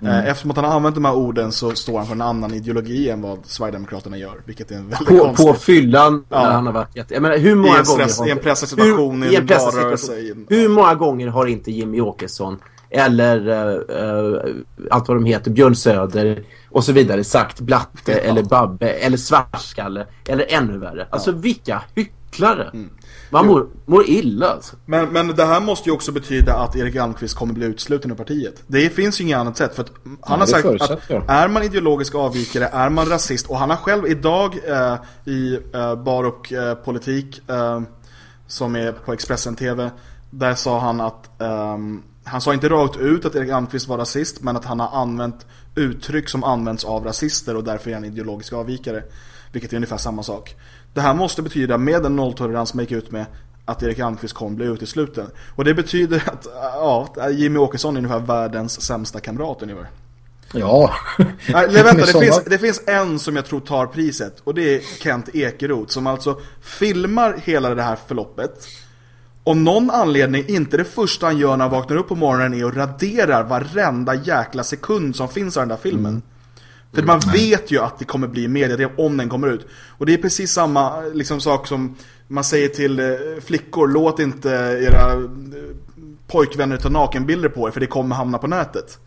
Mm. Eh, eftersom att han har använt de här orden så står han för en annan ideologi än vad Sverigedemokraterna gör. Vilket är en väldigt på, konstigt. På fyllan ja. när han har varit. Jag menar, hur många I en, stress. I en pressad situation, hur, i en valrörelse. Hur många gånger har inte Jimmy Åkesson eller uh, allt vad de heter, Björn Söder och så vidare sagt Blatte ja. eller Babbe eller Svartskalle eller ännu värre. Alltså vilka hycklare. Mm. Man mår, mår illa alltså. Men, men det här måste ju också betyda att Erik Almqvist kommer bli utsluten ur partiet. Det finns ju inget annat sätt. För att han ja, har sagt att är man ideologisk avvikare, är man rasist. Och han har själv idag eh, i eh, Bar och eh, politik eh, som är på Expressen TV. Där sa han att um, han sa inte rakt ut att Erik Almqvist var rasist men att han har använt uttryck som används av rasister och därför är han ideologisk avvikare. Vilket är ungefär samma sak. Det här måste betyda med den nolltolerans man gick ut med att Erik Almqvist kommer bli utesluten. Och det betyder att ja, Jimmy Åkesson är ungefär världens sämsta kamrat ungefär. Ja. <laughs> Nej, vänta, <laughs> det finns, det finns en som jag tror tar priset och det är Kent Ekeroth som alltså filmar hela det här förloppet om någon anledning inte det första han gör när han vaknar upp på morgonen är att radera varenda jäkla sekund som finns av den där filmen. Mm. För man mm. vet ju att det kommer bli media om den kommer ut. Och det är precis samma liksom, sak som man säger till eh, flickor, låt inte era eh, pojkvänner ta nakenbilder på er för det kommer hamna på nätet.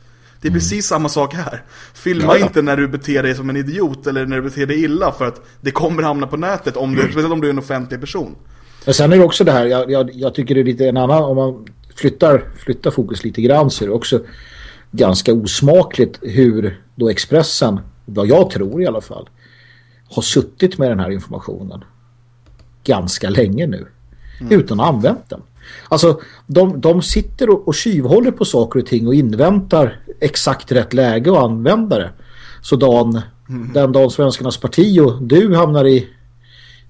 Det är mm. precis samma sak här. Filma ja, inte när du beter dig som en idiot eller när du beter dig illa för att det kommer hamna på nätet om du, speciellt om du är en offentlig person. Men sen är det också det här, jag, jag, jag, tycker det är lite en annan, om man flyttar, flyttar fokus lite grann så är det också ganska osmakligt hur då Expressen, vad jag tror i alla fall, har suttit med den här informationen ganska länge nu. Mm. Utan att använt den. Alltså, de, de sitter och, och tjuvhåller på saker och ting och inväntar exakt rätt läge att använda det. Så Dan, mm. den dagen Svenskarnas parti och du hamnar i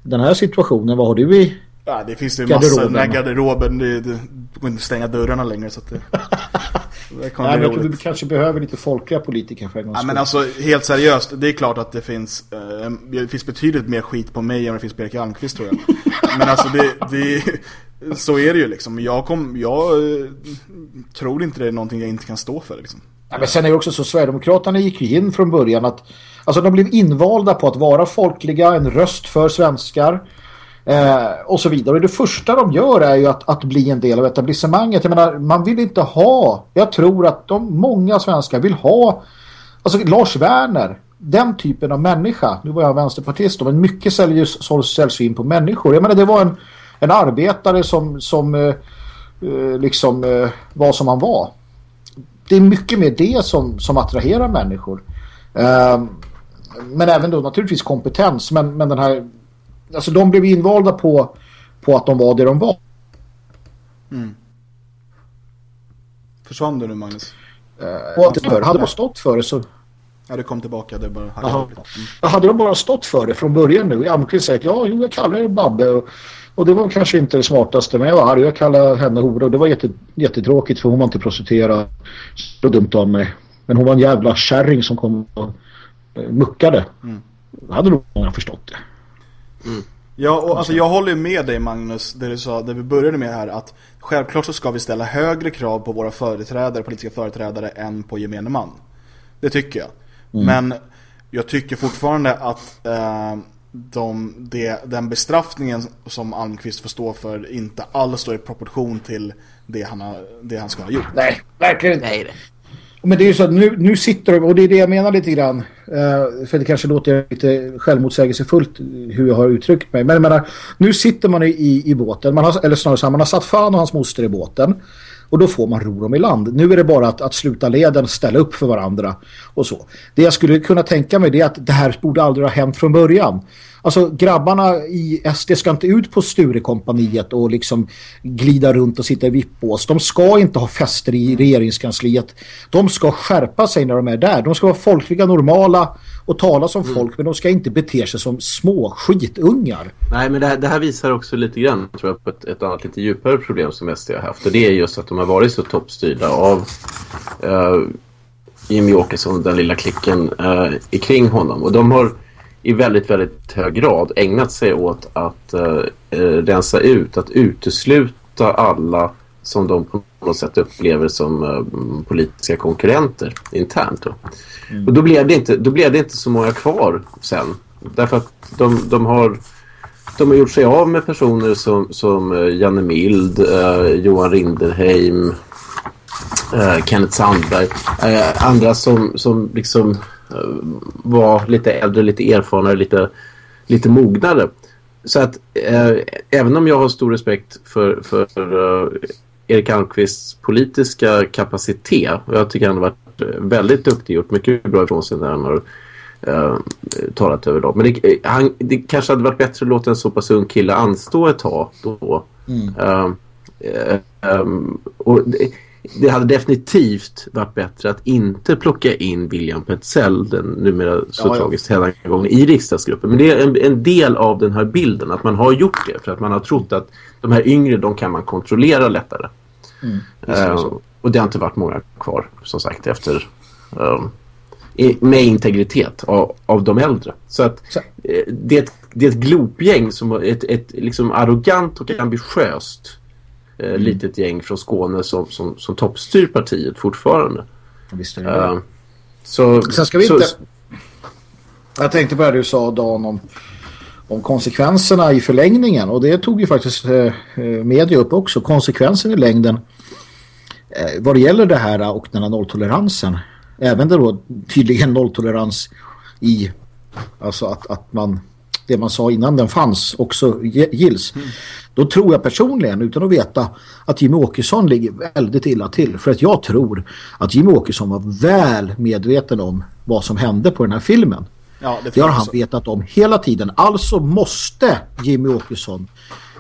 den här situationen, vad har du i Ja, det finns ju massor. Den här garderoben, det, det går inte att stänga dörrarna längre så att det... <laughs> det Nej, men jag tror vi kanske behöver lite folkliga politiker för en Ja, men alltså helt seriöst, det är klart att det finns eh, det finns betydligt mer skit på mig än det finns på Erik Almqvist tror jag. men alltså det, det så är det ju liksom. Jag, kom, jag eh, tror inte det är någonting jag inte kan stå för liksom. Ja, men sen är det också så, Sverigedemokraterna gick ju in från början att alltså de blev invalda på att vara folkliga, en röst för svenskar eh, och så vidare. Och det första de gör är ju att, att bli en del av etablissemanget. Jag menar, man vill inte ha, jag tror att de många svenskar vill ha, alltså Lars Werner, den typen av människa, nu var jag vänsterpartist men mycket säljs in på människor. Jag menar, det var en, en arbetare som, som eh, eh, liksom eh, var som han var. Det är mycket mer det som, som attraherar människor. Eh, men även då naturligtvis kompetens. Men, men den här alltså de blev invalda på, på att de var det de var. Mm. Försvann du nu Magnus? Uh, och för, hade de stått för det så... Ja, det kom tillbaka. Det bara hade, mm. hade de bara stått för det från början nu? Jag kunde säga ja, jag kallar det Babbe och, och det var kanske inte det smartaste men jag var arg. Jag kallade henne hora och det var jätte, jättetråkigt för hon var inte prostituerad. Så dumt av mig. Men hon var en jävla kärring som kom och uh, muckade. Mm. Då hade nog många förstått det. Mm. Ja, och alltså jag håller med dig Magnus, det du sa, det vi började med här, att självklart så ska vi ställa högre krav på våra företrädare, politiska företrädare, än på gemene man. Det tycker jag. Mm. Men jag tycker fortfarande att eh, de, det, den bestraffningen som Almqvist får stå för inte alls står i proportion till det han, har, det han ska ha gjort. Nej, verkligen Nej. Men det är ju så att nu, nu sitter de, och det är det jag menar lite grann. Uh, för det kanske låter lite självmotsägelsefullt hur jag har uttryckt mig. Men jag menar, nu sitter man i, i båten, man har, eller snarare så här, man har satt fan och hans moster i båten. Och då får man ro dem i land. Nu är det bara att, att sluta leden, ställa upp för varandra och så. Det jag skulle kunna tänka mig är att det här borde aldrig ha hänt från början. Alltså grabbarna i SD ska inte ut på Sturekompaniet och liksom glida runt och sitta i vippbås. De ska inte ha fester i regeringskansliet. De ska skärpa sig när de är där. De ska vara folkliga, normala och tala som mm. folk men de ska inte bete sig som små skitungar. Nej men det här, det här visar också lite grann tror jag, på ett, ett, annat lite djupare problem som SD har haft och det är just att de har varit så toppstyrda av uh, Jimmy Åkesson den lilla klicken uh, kring honom och de har i väldigt, väldigt hög grad ägnat sig åt att uh, rensa ut, att utesluta alla som de på något sätt upplever som uh, politiska konkurrenter internt. Då. Mm. Och då blev, det inte, då blev det inte så många kvar sen. Därför att de, de har de har gjort sig av med personer som, som uh, Janne Mild, uh, Johan Rinderheim, uh, Kenneth Sandberg. andra som, som liksom var lite äldre, lite erfarnare, lite, lite mognare. Så att även om jag har stor respekt för, för Erik Almqvists politiska kapacitet. Och jag tycker han har varit eh, väldigt duktig, gjort mycket bra ifrån sig när han har uh, talat över dem. Men det, han, det kanske hade varit bättre att låta en så pass ung kille anstå ett tag då. Mm. Uh, um, och det, det, hade definitivt varit bättre att inte plocka in William Petzell, den numera så ja, tragiskt ja. gång i riksdagsgruppen. Men det är en, en, del av den här bilden att man har gjort det för att man har trott att de här yngre de kan man kontrollera lättare. Mm, uh, och det har inte varit många kvar som sagt efter um, med integritet av, av de äldre. Så att så. Eh, det, är ett, det är ett glopgäng som ett, ett liksom arrogant och ambitiöst eh, mm. litet gäng från Skåne som, som, som toppstyr partiet fortfarande. Visst är det uh, så, Sen ska vi så, inte... Jag tänkte på det du sa Dan om om konsekvenserna i förlängningen och det tog ju faktiskt eh, eh, media upp också konsekvensen i längden eh, vad det gäller det här och den här nolltoleransen även då tydligen nolltolerans i alltså att, att man det man sa innan den fanns också gills. Mm. Då tror jag personligen, utan att veta, att Jimmy Åkesson ligger väldigt illa till. För att jag tror att Jimmy Åkesson var väl medveten om vad som hände på den här filmen. Ja, det, det har han vetat om hela tiden. Alltså måste Jimmy Åkesson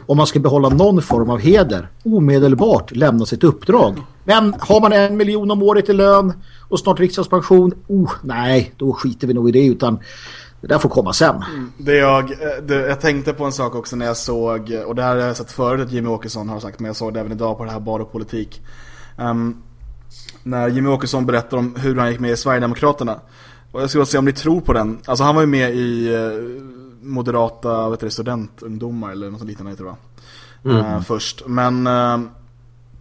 om man ska behålla någon form av heder omedelbart lämna sitt uppdrag. Men har man en miljon om året i lön och snart riksdagspension, oh, nej, då skiter vi nog i det utan det där får komma sen. Mm. Det jag, eh, det, jag tänkte på en sak också när jag såg, och det här har jag sett förut att Jimmy Åkesson har sagt, men jag såg det även idag på det här Bara politik. Um, när Jimmy Åkesson berättar om hur han gick med i Sverigedemokraterna. Och jag ska bara se om ni tror på den. Alltså han var ju med i uh, moderata vet du, studentungdomar eller något liknande tror jag. Mm. Uh, först. Men uh,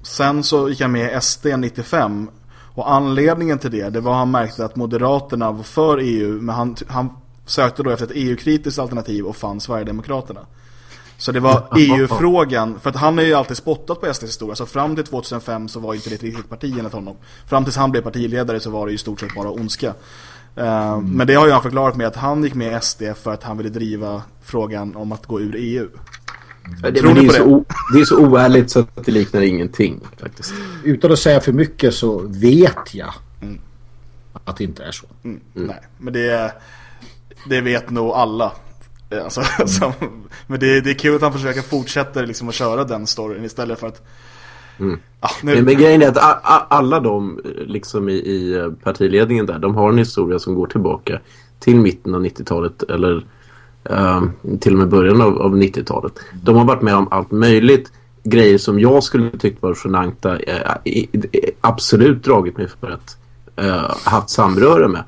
sen så gick han med i SD 95. Och anledningen till det, det var han märkte att Moderaterna var för EU. Men han, han sökte då efter ett EU-kritiskt alternativ och fann Sverigedemokraterna. Så det var EU-frågan, för att han har ju alltid spottat på SDs historia. Så fram till 2005 så var inte det ett riktigt parti enligt honom. Fram tills han blev partiledare så var det i stort sett bara ondska. Mm. Men det har ju han förklarat med att han gick med SD för att han ville driva frågan om att gå ur EU. Det, Tror det, är det? Så det är så oärligt så att det liknar ingenting faktiskt. Utan att säga för mycket så vet jag mm. att det inte är så. Mm. Nej, men det, det vet nog alla. <laughs> Alltså, mm. men det, det är kul att han försöker fortsätta liksom att köra den storyn istället för att Mm. Ah, nu... Men grejen är att alla de liksom i, i, partiledningen där, de har en historia som går tillbaka till mitten av 90-talet eller uh, till och med början av, av 90-talet. De har varit med om allt möjligt. Grejer som jag skulle tyckt var genanta uh, absolut dragit mig för att uh, haft samröre med.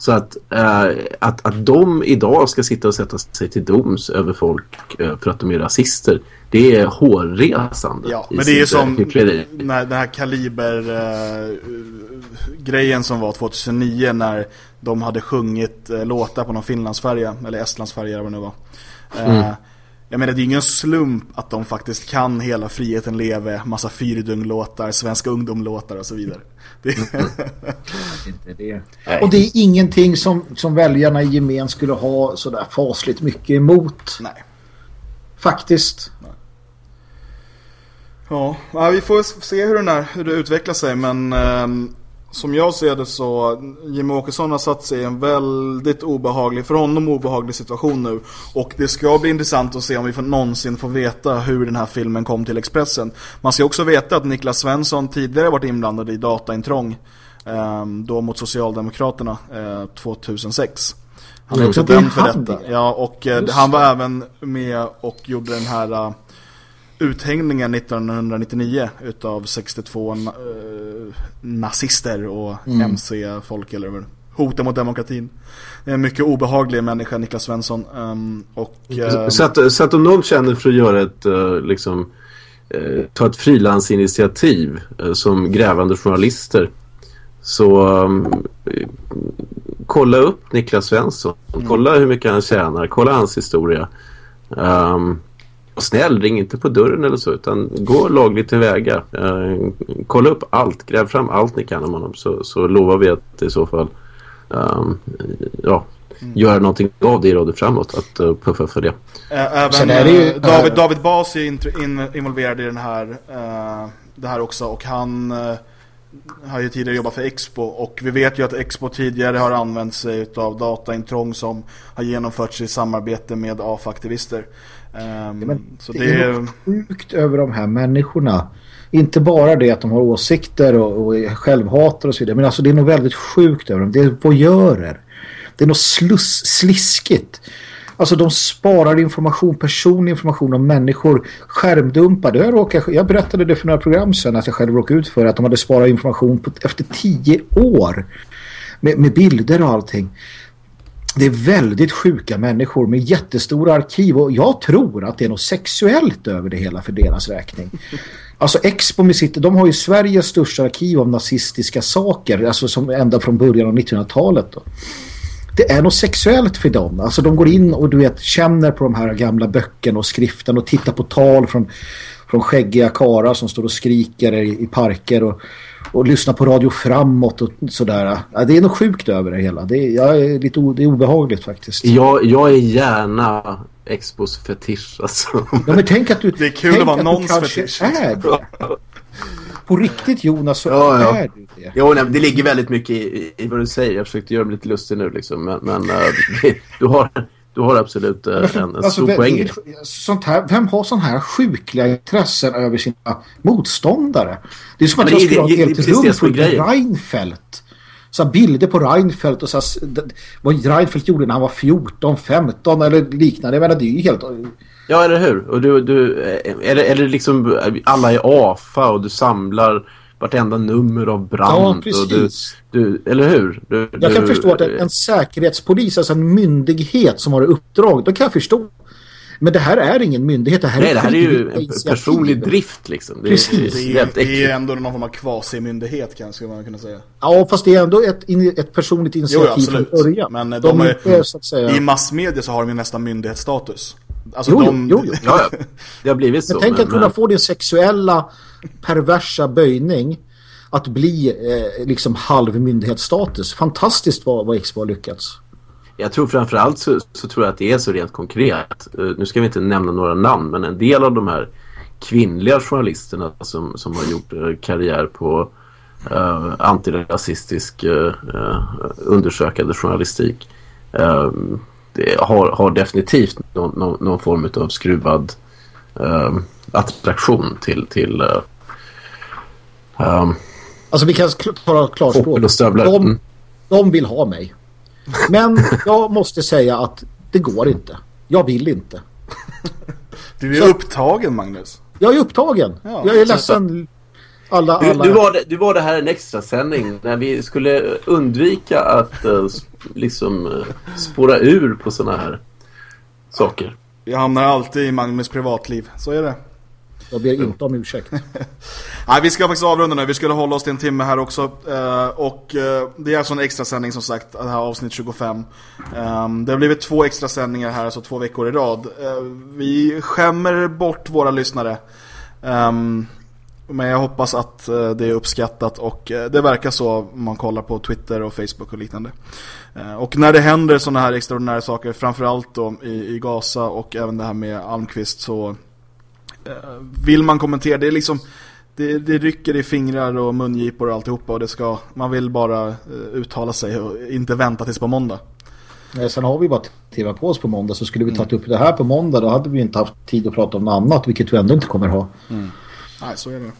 Så att, äh, att, att de idag ska sitta och sätta sig till doms över folk äh, för att de är rasister, det är hårresande. Ja, men det är som när, den här kaliber-grejen äh, som var 2009 när de hade sjungit äh, låtar på någon Finlandsfärja, eller Estlandsfärja eller vad det nu var. Mm. Jag menar, det är ingen slump att de faktiskt kan hela Friheten leve, massa Fyrdung-låtar, Svenska ungdomlåtar och så vidare. Det... <laughs> det. Och det är ingenting som, som väljarna i gemen skulle ha sådär fasligt mycket emot. Nej. Faktiskt. Nej. Ja, vi får se hur, den här, hur det utvecklar sig, men... Som jag ser det så Jimmy Åkesson har satt sig i en väldigt obehaglig, för honom obehaglig situation nu. Och det ska bli intressant att se om vi får, någonsin får veta hur den här filmen kom till Expressen. Man ska också veta att Niklas Svensson tidigare varit inblandad i dataintrång. Eh, då mot Socialdemokraterna eh, 2006. Han är också dömd för detta. Ja, och eh, han var även med och gjorde den här eh, uthängningen 1999 utav 62 na eh, nazister och mm. MC-folk eller hoten mot demokratin. Det är en mycket obehaglig människa, Niklas Svensson. Um, och, uh, så, att, så att om någon känner för att göra ett, uh, liksom, uh, ta ett frilansinitiativ som grävande journalister så um, kolla upp Niklas Svensson. Mm. Kolla hur mycket han tjänar. Kolla hans historia. Um, snäll, ring inte på dörren eller så utan gå lagligt tillväga. Uh, kolla upp allt, gräv fram allt ni kan om honom så, så lovar vi att i så fall um, ja, mm. göra någonting av det i Radio Framåt att uh, puffa för det. Även är det ju, David, David Bas är in, in, involverad i den här, uh, det här också och han har ju tidigare jobbat för Expo och vi vet ju att Expo tidigare har använt sig av dataintrång som har genomförts i samarbete med AF-aktivister. Um, men så det, det är sjukt över de här människorna. Inte bara det att de har åsikter och, och självhatar och så vidare. Men alltså det är något väldigt sjukt över dem. Det är voyeurer. Det är något sluss, sliskigt. Alltså de sparar information, personlig information om människor. Skärmdumpar. Jag, råkade, jag berättade det för några program sedan att jag själv råkade ut för att de hade sparat information på, efter tio år. Med, med bilder och allting det är väldigt sjuka människor med jättestora arkiv och jag tror att det är något sexuellt över det hela för deras räkning. Alltså Expo med sitt, de har ju Sveriges största arkiv av nazistiska saker, alltså som ända från början av 1900-talet då. Det är något sexuellt för dem. Alltså de går in och du vet känner på de här gamla böckerna och skriften och tittar på tal från, från skäggiga karar som står och skriker i, i parker och och lyssna på radio framåt och sådär. Ja, det är nog sjukt över det hela. Det är, jag är lite det är obehagligt faktiskt. Jag, jag är gärna Expos fetisch alltså. Ja, men tänk att du Det är kul att vara någons fetisch. Är det. På riktigt Jonas så ja, ja. är du det. Jo, nej, det ligger väldigt mycket i, i, vad du säger. Jag försökte göra mig lite lustig nu liksom. Men, men uh, <laughs> du, har, du har absolut eh, en, en Alltså, stor poäng. sånt här, vem har sån här sjukliga intressen över sina motståndare? Det är som att jag skulle ha ett helt rum fullt med. Reinfeldt. Så bilder på Reinfeldt och så här, vad Reinfeldt gjorde när han var 14, 15 eller liknande. Jag menar det är ju helt... Ja, eller hur? Och du, du, eh, eller, eller liksom eh, alla är AFA och du samlar vartenda nummer av brand. Ja, och du, precis. du, eller hur? Du, Jag kan du, förstå att en, en säkerhetspolis, alltså en myndighet som har uppdrag, då kan jag förstå. Men det här är ingen myndighet, det här Nej, är det här är ju en personlig drift liksom. Det är, Precis. Det det är det är äckligt. ändå någon form av quasi-myndighet kanske man kunna säga. Ja, fast det är ändå ett, ett personligt Jo, initiativ från absolut. början. Men de, de, är är, så att säga... i massmedia så har de ju nästan myndighetsstatus. Alltså Jo, jo, de, jo, jo. Ja, ja. Det har blivit så. Men tänk men- att kunna men- få din sexuella perversa böjning att bli eh, liksom halv myndighetsstatus. Fantastiskt vad, vad Expo har lyckats. Jag tror framförallt så, så tror jag att det är så rent konkret. Eh, nu ska vi inte nämna några namn men en del av de här kvinnliga journalisterna som, som har gjort eh, karriär på uh, antirasistisk uh, undersökande journalistik det har, har definitivt någon, någon, någon form av skruvad eh, attraktion till, till uh, um, Alltså vi kan tala klarspråk. De, Mm. de vill ha mig. Men jag måste säga att det går inte. Jag vill inte. du är Så- upptagen Magnus. Jag är upptagen. Ja, jag är ledsen. Alla, Du, alla. du, var det, du var det här en extra sändning när vi skulle undvika att eh, liksom eh, spåra ur på såna här saker. Jag hamnar alltid i Magnus privatliv, så är det. Jag ber inte om ursäkt. <laughs> Nej, vi ska faktiskt avrunda nu. Vi skulle hålla oss till en timme här också. Eh, och eh, det är alltså en extra sändning som sagt, det här avsnitt 25. Ehm, det har blivit två extra sändningar här, alltså två veckor i rad. Vi skämmer bort våra lyssnare. Men jag hoppas att eh, det är uppskattat och eh, det verkar så om man kollar på Twitter och Facebook och liknande. Eh, och när det händer sådana här extraordinära saker, framförallt då i, i Gaza och även det här med Almqvist så vill man kommentera, det är liksom det, det rycker i fingrar och mungipor och alltihopa och det ska, man vill bara uttala sig och inte vänta tills på måndag. Eh, Sen har vi bara tv på oss på måndag så skulle vi tagit upp det här på måndag då hade vi inte haft tid att prata om något annat vilket vi ändå inte kommer ha. Nej, så är det.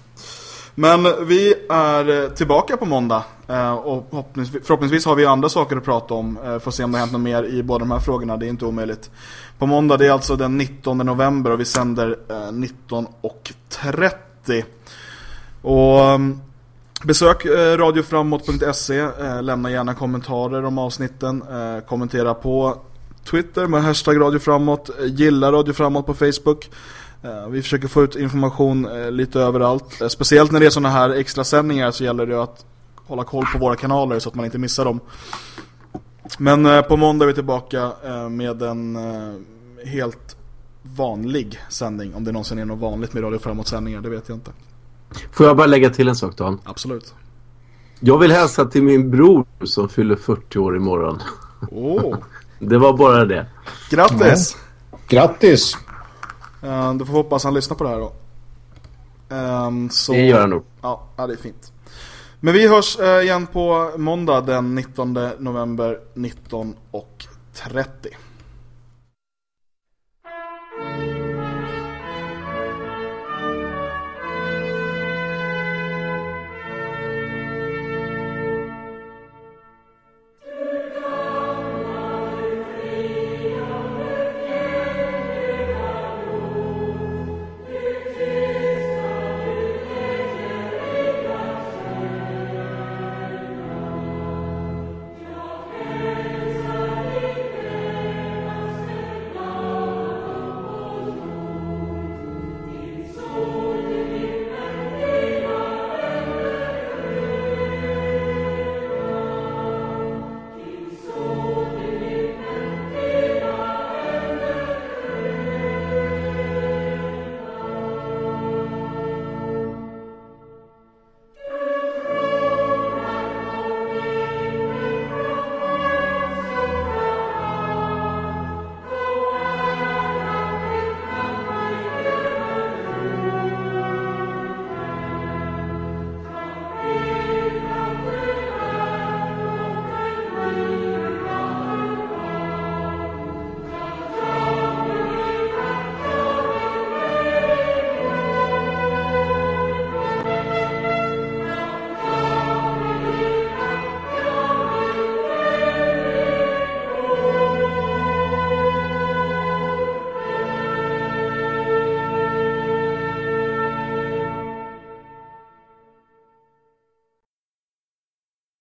Men vi är eh, tillbaka på måndag eh, och förhoppningsvis, har vi andra saker att prata om. Eh, Får se om det har hänt något mer i båda de här frågorna, det är inte omöjligt. På måndag, det är alltså den 19 november och vi sänder 19.30. Och ehm, besök radioframåt.se, lämna gärna kommentarer om avsnitten, kommentera på Twitter med hashtag radioframåt, gilla Radio Framåt på Facebook. Eh, Vi försöker få ut information eh, lite överallt. Eh, Speciellt när det är sådana här extra sändningar så gäller det att hålla koll på våra kanaler så att man inte missar dem. Men på måndag är vi tillbaka med en helt vanlig sändning. Om det någonsin är något vanligt med Radio Framåt-sändningar, det vet jag inte. Får jag bara lägga till en sak Dan? Absolut. Jag vill hälsa till min bror som fyller 40 år imorgon. Åh, <laughs> Det var bara det. grattis! Grattis! Eh, Du får hoppas han lyssnar på det här då. Ehm, så... Det gör han nog. Ja, ja, det är fint. Men vi hörs eh, igen på måndag den 19 november 19.30.